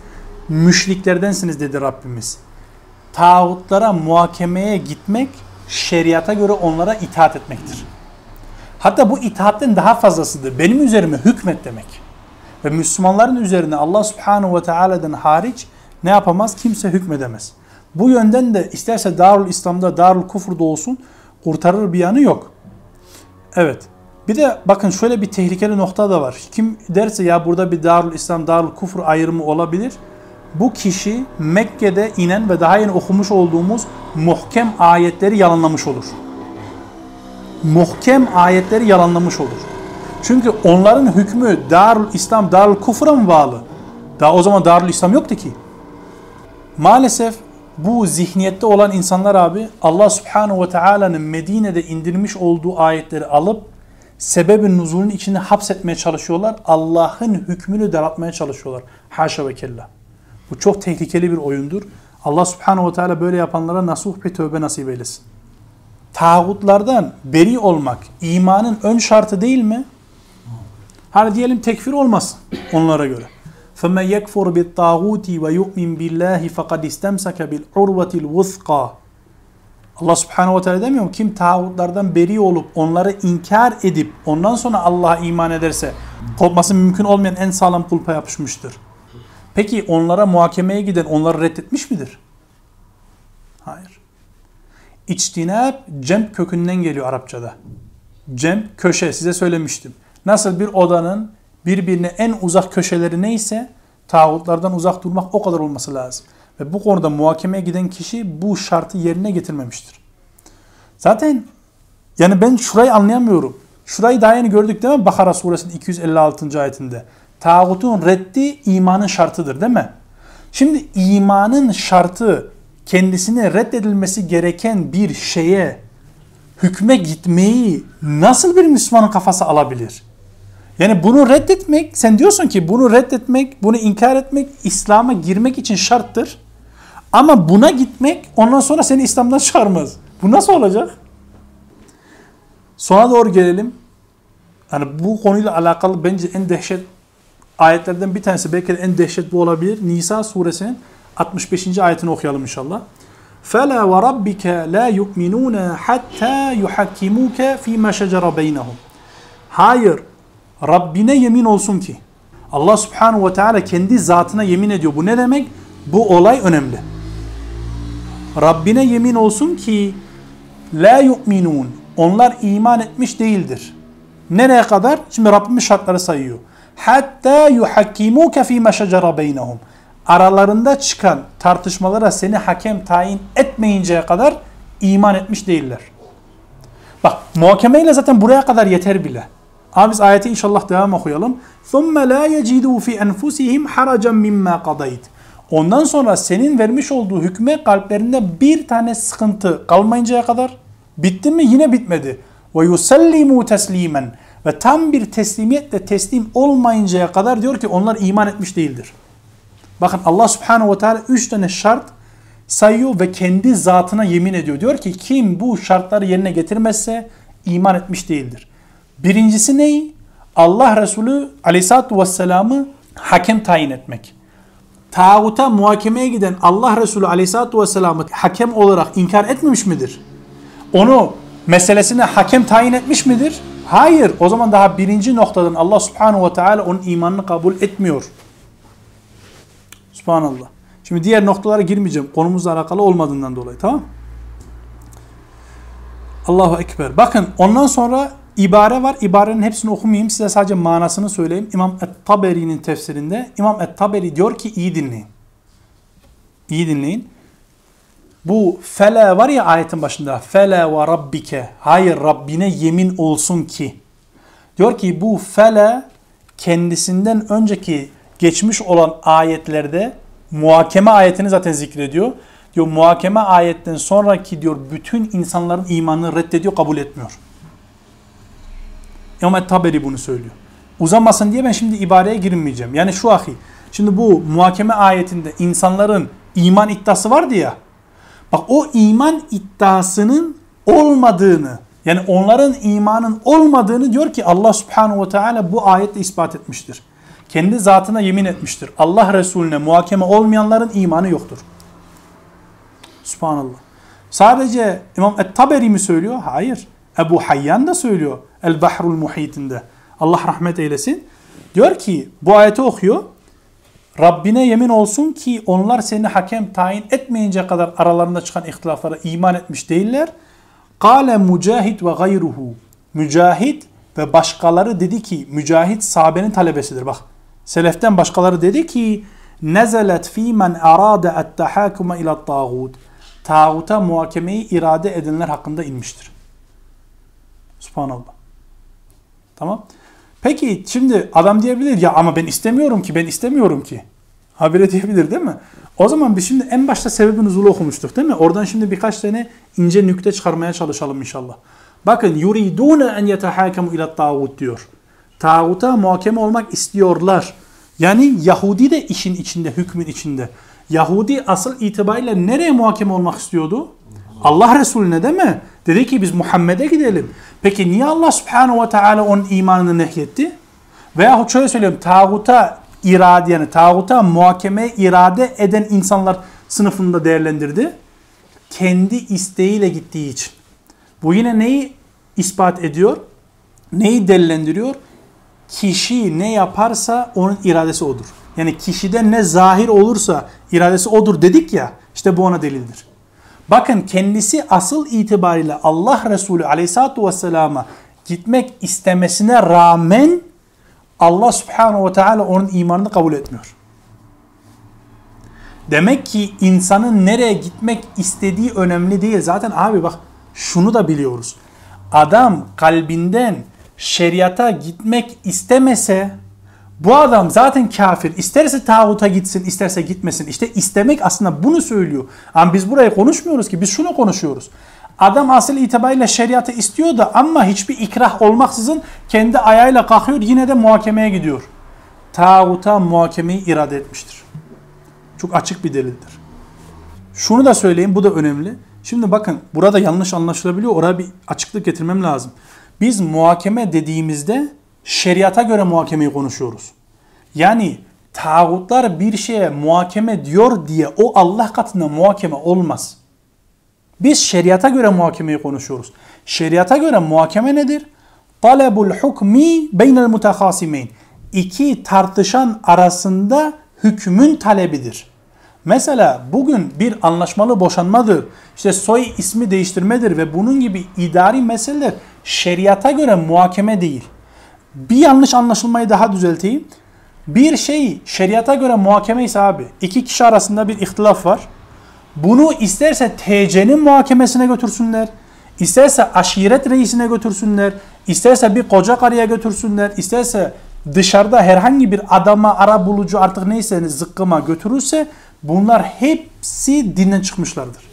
müşriklerdensiniz dedi Rabbimiz. Tağutlara muhakemeye gitmek şeriata göre onlara itaat etmektir. Hatta bu itaatten daha fazlasıdır. Benim üzerime hükmet demek. Ve Müslümanların üzerine Allah subhanahu ve teala'dan hariç ne yapamaz? Kimse hükmedemez. Bu yönden de isterse Darul İslam'da, Darul Kufur'da olsun kurtarır bir yanı yok. Evet. Bir de bakın şöyle bir tehlikeli nokta da var. Kim derse ya burada bir Darul İslam, Darul Kufur ayrımı olabilir. Bu kişi Mekke'de inen ve daha yeni okumuş olduğumuz muhkem ayetleri yalanlamış olur. Muhkem ayetleri yalanlamış olur. Çünkü onların hükmü Darul İslam, Darul Kufur'a mı bağlı? Daha o zaman Darul İslam yoktu ki. Maalesef bu zihniyette olan insanlar abi Allah Subhanahu ve Taala'nın Medine'de indirmiş olduğu ayetleri alıp sebebin nuzulün içine hapsetmeye çalışıyorlar. Allah'ın hükmünü daraltmaya çalışıyorlar. Haşa ve kella. Bu çok tehlikeli bir oyundur. Allah Subhanahu ve Teala böyle yapanlara nasuh ve tövbe nasip eylesin. Tağutlardan beri olmak imanın ön şartı değil mi? Hani diyelim tekfir olmasın onlara göre. فَمَنْ يَكْفُرْ بِالطَّاغُوتِ وَيُؤْمِنْ بِاللّٰهِ فَقَدْ اِسْتَمْسَكَ بِالْعُرْوَةِ الْوُثْقَى Allah subhanahu ve teala demiyor mu? Kim tağutlardan beri olup onları inkar edip ondan sonra Allah'a iman ederse kopması mümkün olmayan en sağlam kulpa yapışmıştır. Peki onlara muhakemeye giden onları reddetmiş midir? Hayır. İçtinab cem kökünden geliyor Arapçada. Cem köşe size söylemiştim. Nasıl bir odanın birbirine en uzak köşeleri neyse tağutlardan uzak durmak o kadar olması lazım. Ve bu konuda muhakemeye giden kişi bu şartı yerine getirmemiştir. Zaten yani ben şurayı anlayamıyorum. Şurayı daha yeni gördük değil mi? Bakara suresinin 256. ayetinde. Tağutun reddi imanın şartıdır değil mi? Şimdi imanın şartı kendisine reddedilmesi gereken bir şeye hükme gitmeyi nasıl bir Müslümanın kafası alabilir? Yani bunu reddetmek, sen diyorsun ki bunu reddetmek, bunu inkar etmek İslam'a girmek için şarttır. Ama buna gitmek ondan sonra seni İslam'dan çıkarmaz. Bu nasıl olacak? Sona doğru gelelim. Yani bu konuyla alakalı bence en dehşet ayetlerden bir tanesi belki de en dehşet bu olabilir. Nisa suresinin 65. ayetini okuyalım inşallah. فَلَا وَرَبِّكَ لَا يُؤْمِنُونَ حَتَّى يُحَكِّمُوكَ ف۪ي مَا شَجَرَ بَيْنَهُمْ Hayır, Rabbine yemin olsun ki. Allah subhanahu ve teala kendi zatına yemin ediyor. Bu ne demek? Bu olay önemli. Rabbine yemin olsun ki la yu'minun. Onlar iman etmiş değildir. Nereye kadar? Şimdi Rabbimiz şartları sayıyor. Hatta yuhakkimuke fîme şecere beynehum. Aralarında çıkan tartışmalara seni hakem tayin etmeyinceye kadar iman etmiş değiller. Bak muhakemeyle zaten buraya kadar yeter bile. Abi biz ayeti inşallah devam okuyalım. ثُمَّ لَا يَجِدُوا فِي أَنْفُسِهِمْ حَرَجًا مِمَّا قَضَيْتِ Ondan sonra senin vermiş olduğu hükme kalplerinde bir tane sıkıntı kalmayıncaya kadar bitti mi? Yine bitmedi. وَيُسَلِّمُوا تَسْلِيمًا ve tam bir teslimiyetle teslim olmayıncaya kadar diyor ki onlar iman etmiş değildir. Bakın Allah subhanahu ve teala üç tane şart sayıyor ve kendi zatına yemin ediyor. Diyor ki kim bu şartları yerine getirmezse iman etmiş değildir. Birincisi ne? Allah Resulü aleyhissalatü vesselam'ı hakem tayin etmek. Tağuta muhakemeye giden Allah Resulü aleyhissalatü vesselam'ı hakem olarak inkar etmemiş midir? Onu meselesine hakem tayin etmiş midir? Hayır. O zaman daha birinci noktadan Allah subhanahu ve teala onun imanını kabul etmiyor. Subhanallah. Şimdi diğer noktalara girmeyeceğim. Konumuzla alakalı olmadığından dolayı tamam Allahu Ekber. Bakın ondan sonra ibare var. İbarenin hepsini okumayayım. Size sadece manasını söyleyeyim. İmam Et-Taberi'nin tefsirinde İmam Et-Taberi diyor ki iyi dinleyin. İyi dinleyin. Bu fele var ya ayetin başında. Fele ve rabbike. Hayır Rabbine yemin olsun ki. Diyor ki bu fele kendisinden önceki geçmiş olan ayetlerde muhakeme ayetini zaten zikrediyor. Diyor muhakeme ayetten sonraki diyor bütün insanların imanını reddediyor, kabul etmiyor. İmam Taberi bunu söylüyor. Uzamasın diye ben şimdi ibareye girmeyeceğim. Yani şu ahi. Şimdi bu muhakeme ayetinde insanların iman iddiası vardı ya. Bak o iman iddiasının olmadığını yani onların imanın olmadığını diyor ki Allah subhanahu ve teala bu ayette ispat etmiştir. Kendi zatına yemin etmiştir. Allah Resulüne muhakeme olmayanların imanı yoktur. Subhanallah. Sadece İmam Et-Taberi mi söylüyor? Hayır. Ebu Hayyan da söylüyor. El-Bahrul Muhit'inde. Allah rahmet eylesin. Diyor ki bu ayeti okuyor. Rabbine yemin olsun ki onlar seni hakem tayin etmeyince kadar aralarında çıkan ihtilaflara iman etmiş değiller. Kale Mücahit ve gayruhu. Mücahit ve başkaları dedi ki Mücahit sahabenin talebesidir bak. Seleften başkaları dedi ki nezelet fi men arada et-tahakuma ila tağut. Tağuta muhakemeyi irade edenler hakkında inmiştir. Subhanallah. Tamam. Peki şimdi adam diyebilir ya ama ben istemiyorum ki ben istemiyorum ki. Habire diyebilir değil mi? O zaman biz şimdi en başta sebebin nuzulu okumuştuk değil mi? Oradan şimdi birkaç tane ince nükte çıkarmaya çalışalım inşallah. Bakın yuridune en yetehakemu ila tağut diyor. Tağuta muhakeme olmak istiyorlar. Yani Yahudi de işin içinde, hükmün içinde. Yahudi asıl itibariyle nereye muhakeme olmak istiyordu? Allah Resulüne değil mi? Dedi ki biz Muhammed'e gidelim. Peki niye Allah Subhanahu ve Teala onun imanını nehyetti? Veya şöyle söyleyeyim, tağuta irade yani tağuta muhakeme irade eden insanlar sınıfında değerlendirdi. Kendi isteğiyle gittiği için. Bu yine neyi ispat ediyor? Neyi delillendiriyor? Kişi ne yaparsa onun iradesi odur. Yani kişide ne zahir olursa iradesi odur dedik ya işte bu ona delildir. Bakın kendisi asıl itibariyle Allah Resulü aleyhissalatu vesselama gitmek istemesine rağmen Allah subhanahu ve teala onun imanını kabul etmiyor. Demek ki insanın nereye gitmek istediği önemli değil. Zaten abi bak şunu da biliyoruz. Adam kalbinden şeriata gitmek istemese bu adam zaten kafir. İsterse tağuta gitsin, isterse gitmesin. İşte istemek aslında bunu söylüyor. Ama biz burayı konuşmuyoruz ki. Biz şunu konuşuyoruz. Adam asıl itibariyle şeriatı istiyor da ama hiçbir ikrah olmaksızın kendi ayağıyla kalkıyor yine de muhakemeye gidiyor. Tağuta muhakemeyi irade etmiştir. Çok açık bir delildir. Şunu da söyleyeyim bu da önemli. Şimdi bakın burada yanlış anlaşılabiliyor. Oraya bir açıklık getirmem lazım. Biz muhakeme dediğimizde şeriata göre muhakemeyi konuşuyoruz. Yani tağutlar bir şeye muhakeme diyor diye o Allah katında muhakeme olmaz. Biz şeriata göre muhakemeyi konuşuyoruz. Şeriata göre muhakeme nedir? Talebul hukmi beynel mutahasimeyn. İki tartışan arasında hükmün talebidir. Mesela bugün bir anlaşmalı boşanmadır, işte soy ismi değiştirmedir ve bunun gibi idari meseleler şeriata göre muhakeme değil. Bir yanlış anlaşılmayı daha düzelteyim. Bir şey şeriata göre muhakeme ise abi iki kişi arasında bir ihtilaf var. Bunu isterse TC'nin muhakemesine götürsünler, isterse aşiret reisine götürsünler, isterse bir koca karıya götürsünler, isterse dışarıda herhangi bir adama, ara bulucu artık neyse zıkkıma götürürse bunlar hepsi dinden çıkmışlardır.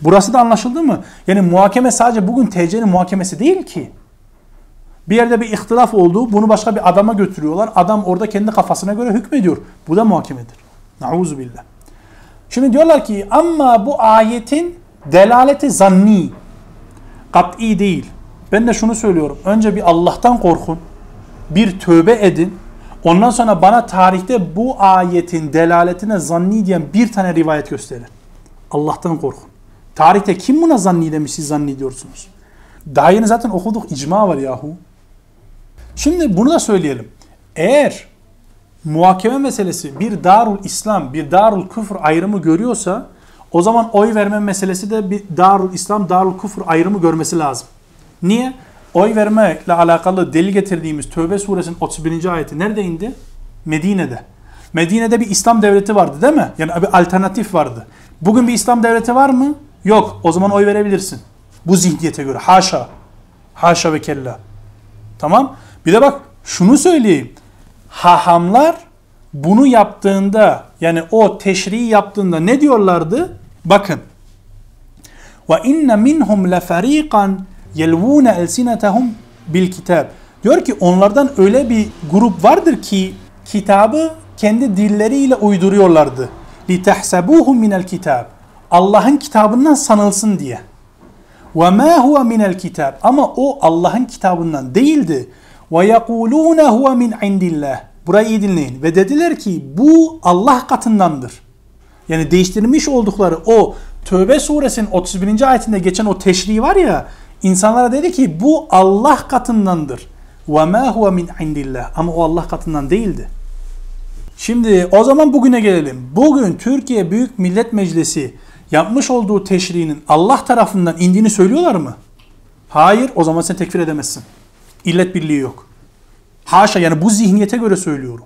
Burası da anlaşıldı mı? Yani muhakeme sadece bugün TC'nin muhakemesi değil ki. Bir yerde bir ihtilaf oldu, bunu başka bir adama götürüyorlar. Adam orada kendi kafasına göre hükmediyor. Bu da muhakemedir. Nauzu billah. Şimdi diyorlar ki ama bu ayetin delaleti zanni. Kat'i değil. Ben de şunu söylüyorum. Önce bir Allah'tan korkun. Bir tövbe edin. Ondan sonra bana tarihte bu ayetin delaletine zanni diyen bir tane rivayet gösterin. Allah'tan korkun. Tarihte kim buna zanni demiş siz zannediyorsunuz? Daha yeni zaten okuduk icma var yahu. Şimdi bunu da söyleyelim. Eğer muhakeme meselesi bir darul İslam, bir darul küfür ayrımı görüyorsa o zaman oy verme meselesi de bir darul İslam, darul küfür ayrımı görmesi lazım. Niye? Oy vermekle alakalı delil getirdiğimiz Tövbe suresinin 31. ayeti nerede indi? Medine'de. Medine'de bir İslam devleti vardı değil mi? Yani bir alternatif vardı. Bugün bir İslam devleti var mı? Yok. O zaman oy verebilirsin. Bu zihniyete göre. Haşa. Haşa ve kella. Tamam. Bir de bak şunu söyleyeyim. Hahamlar bunu yaptığında yani o teşriği yaptığında ne diyorlardı? Bakın. Ve inne minhum lefariqan yelvuna elsinetahum bil kitab. Diyor ki onlardan öyle bir grup vardır ki kitabı kendi dilleriyle uyduruyorlardı. Tahsabuhum minel kitab. Allah'ın kitabından sanılsın diye. Ma huve minel kitab. Ama o Allah'ın kitabından değildi. Ve yekulune huve min indillah. Burayı iyi dinleyin. Ve dediler ki bu Allah katındandır. Yani değiştirmiş oldukları o Tövbe suresinin 31. ayetinde geçen o teşri var ya insanlara dedi ki bu Allah katındandır. Ve ma huve min indillah. Ama o Allah katından değildi. Şimdi o zaman bugüne gelelim. Bugün Türkiye Büyük Millet Meclisi yapmış olduğu teşriğinin Allah tarafından indiğini söylüyorlar mı? Hayır o zaman sen tekfir edemezsin. İllet birliği yok. Haşa yani bu zihniyete göre söylüyorum.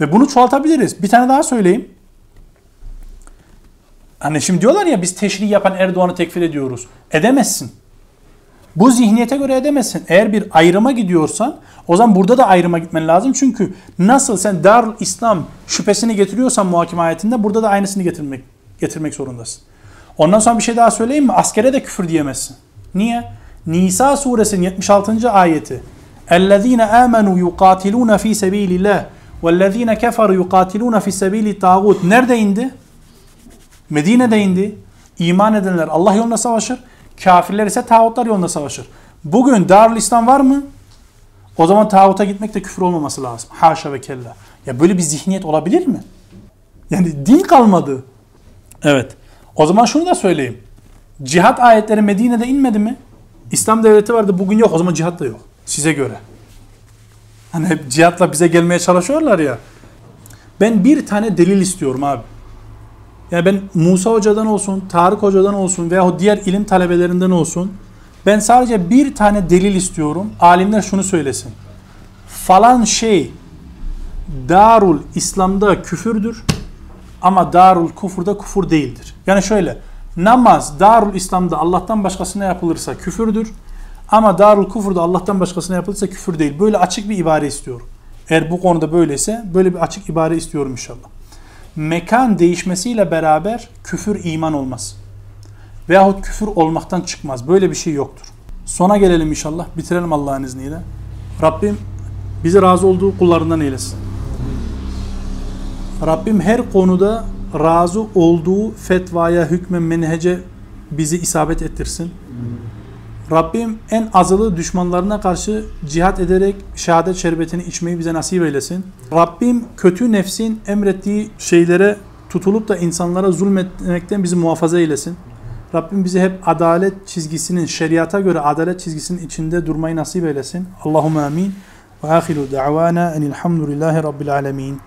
Ve bunu çoğaltabiliriz. Bir tane daha söyleyeyim. Hani şimdi diyorlar ya biz teşri yapan Erdoğan'ı tekfir ediyoruz. Edemezsin. Bu zihniyete göre edemezsin. Eğer bir ayrıma gidiyorsan o zaman burada da ayrıma gitmen lazım. Çünkü nasıl sen Darul İslam şüphesini getiriyorsan muhakeme ayetinde burada da aynısını getirmek getirmek zorundasın. Ondan sonra bir şey daha söyleyeyim mi? Askere de küfür diyemezsin. Niye? Nisa suresinin 76. ayeti. اَلَّذ۪ينَ آمَنُوا يُقَاتِلُونَ ف۪ي سَب۪يلِ اللّٰهِ وَالَّذ۪ينَ كَفَرُوا يُقَاتِلُونَ ف۪ي سَب۪يلِ tağut. Nerede indi? Medine'de indi. İman edenler Allah yolunda savaşır. Kafirler ise tağutlar yolunda savaşır. Bugün Darül İslam var mı? O zaman tağuta gitmek de küfür olmaması lazım. Haşa ve kella. Ya böyle bir zihniyet olabilir mi? Yani din kalmadı. Evet. O zaman şunu da söyleyeyim. Cihat ayetleri Medine'de inmedi mi? İslam devleti vardı bugün yok. O zaman cihat da yok. Size göre. Hani hep cihatla bize gelmeye çalışıyorlar ya. Ben bir tane delil istiyorum abi. Yani ben Musa Hoca'dan olsun, Tarık Hoca'dan olsun veya diğer ilim talebelerinden olsun ben sadece bir tane delil istiyorum. Alimler şunu söylesin. Falan şey Darul İslam'da küfürdür ama Darul Kufur'da kufur değildir. Yani şöyle namaz Darul İslam'da Allah'tan başkasına yapılırsa küfürdür ama Darul Kufur'da Allah'tan başkasına yapılırsa küfür değil. Böyle açık bir ibare istiyorum. Eğer bu konuda böyleyse böyle bir açık ibare istiyorum inşallah. Mekan değişmesiyle beraber küfür iman olmaz. Veyahut küfür olmaktan çıkmaz. Böyle bir şey yoktur. Sona gelelim inşallah. Bitirelim Allah'ın izniyle. Rabbim bizi razı olduğu kullarından eylesin. Rabbim her konuda razı olduğu fetvaya, hükme, menhece bizi isabet ettirsin. Rabbim en azılı düşmanlarına karşı cihat ederek şehadet şerbetini içmeyi bize nasip eylesin. Rabbim kötü nefsin emrettiği şeylere tutulup da insanlara zulmetmekten bizi muhafaza eylesin. Rabbim bizi hep adalet çizgisinin, şeriata göre adalet çizgisinin içinde durmayı nasip eylesin. Allahumme amin. Ve ahiru da'vana enilhamdülillahi rabbil alemin.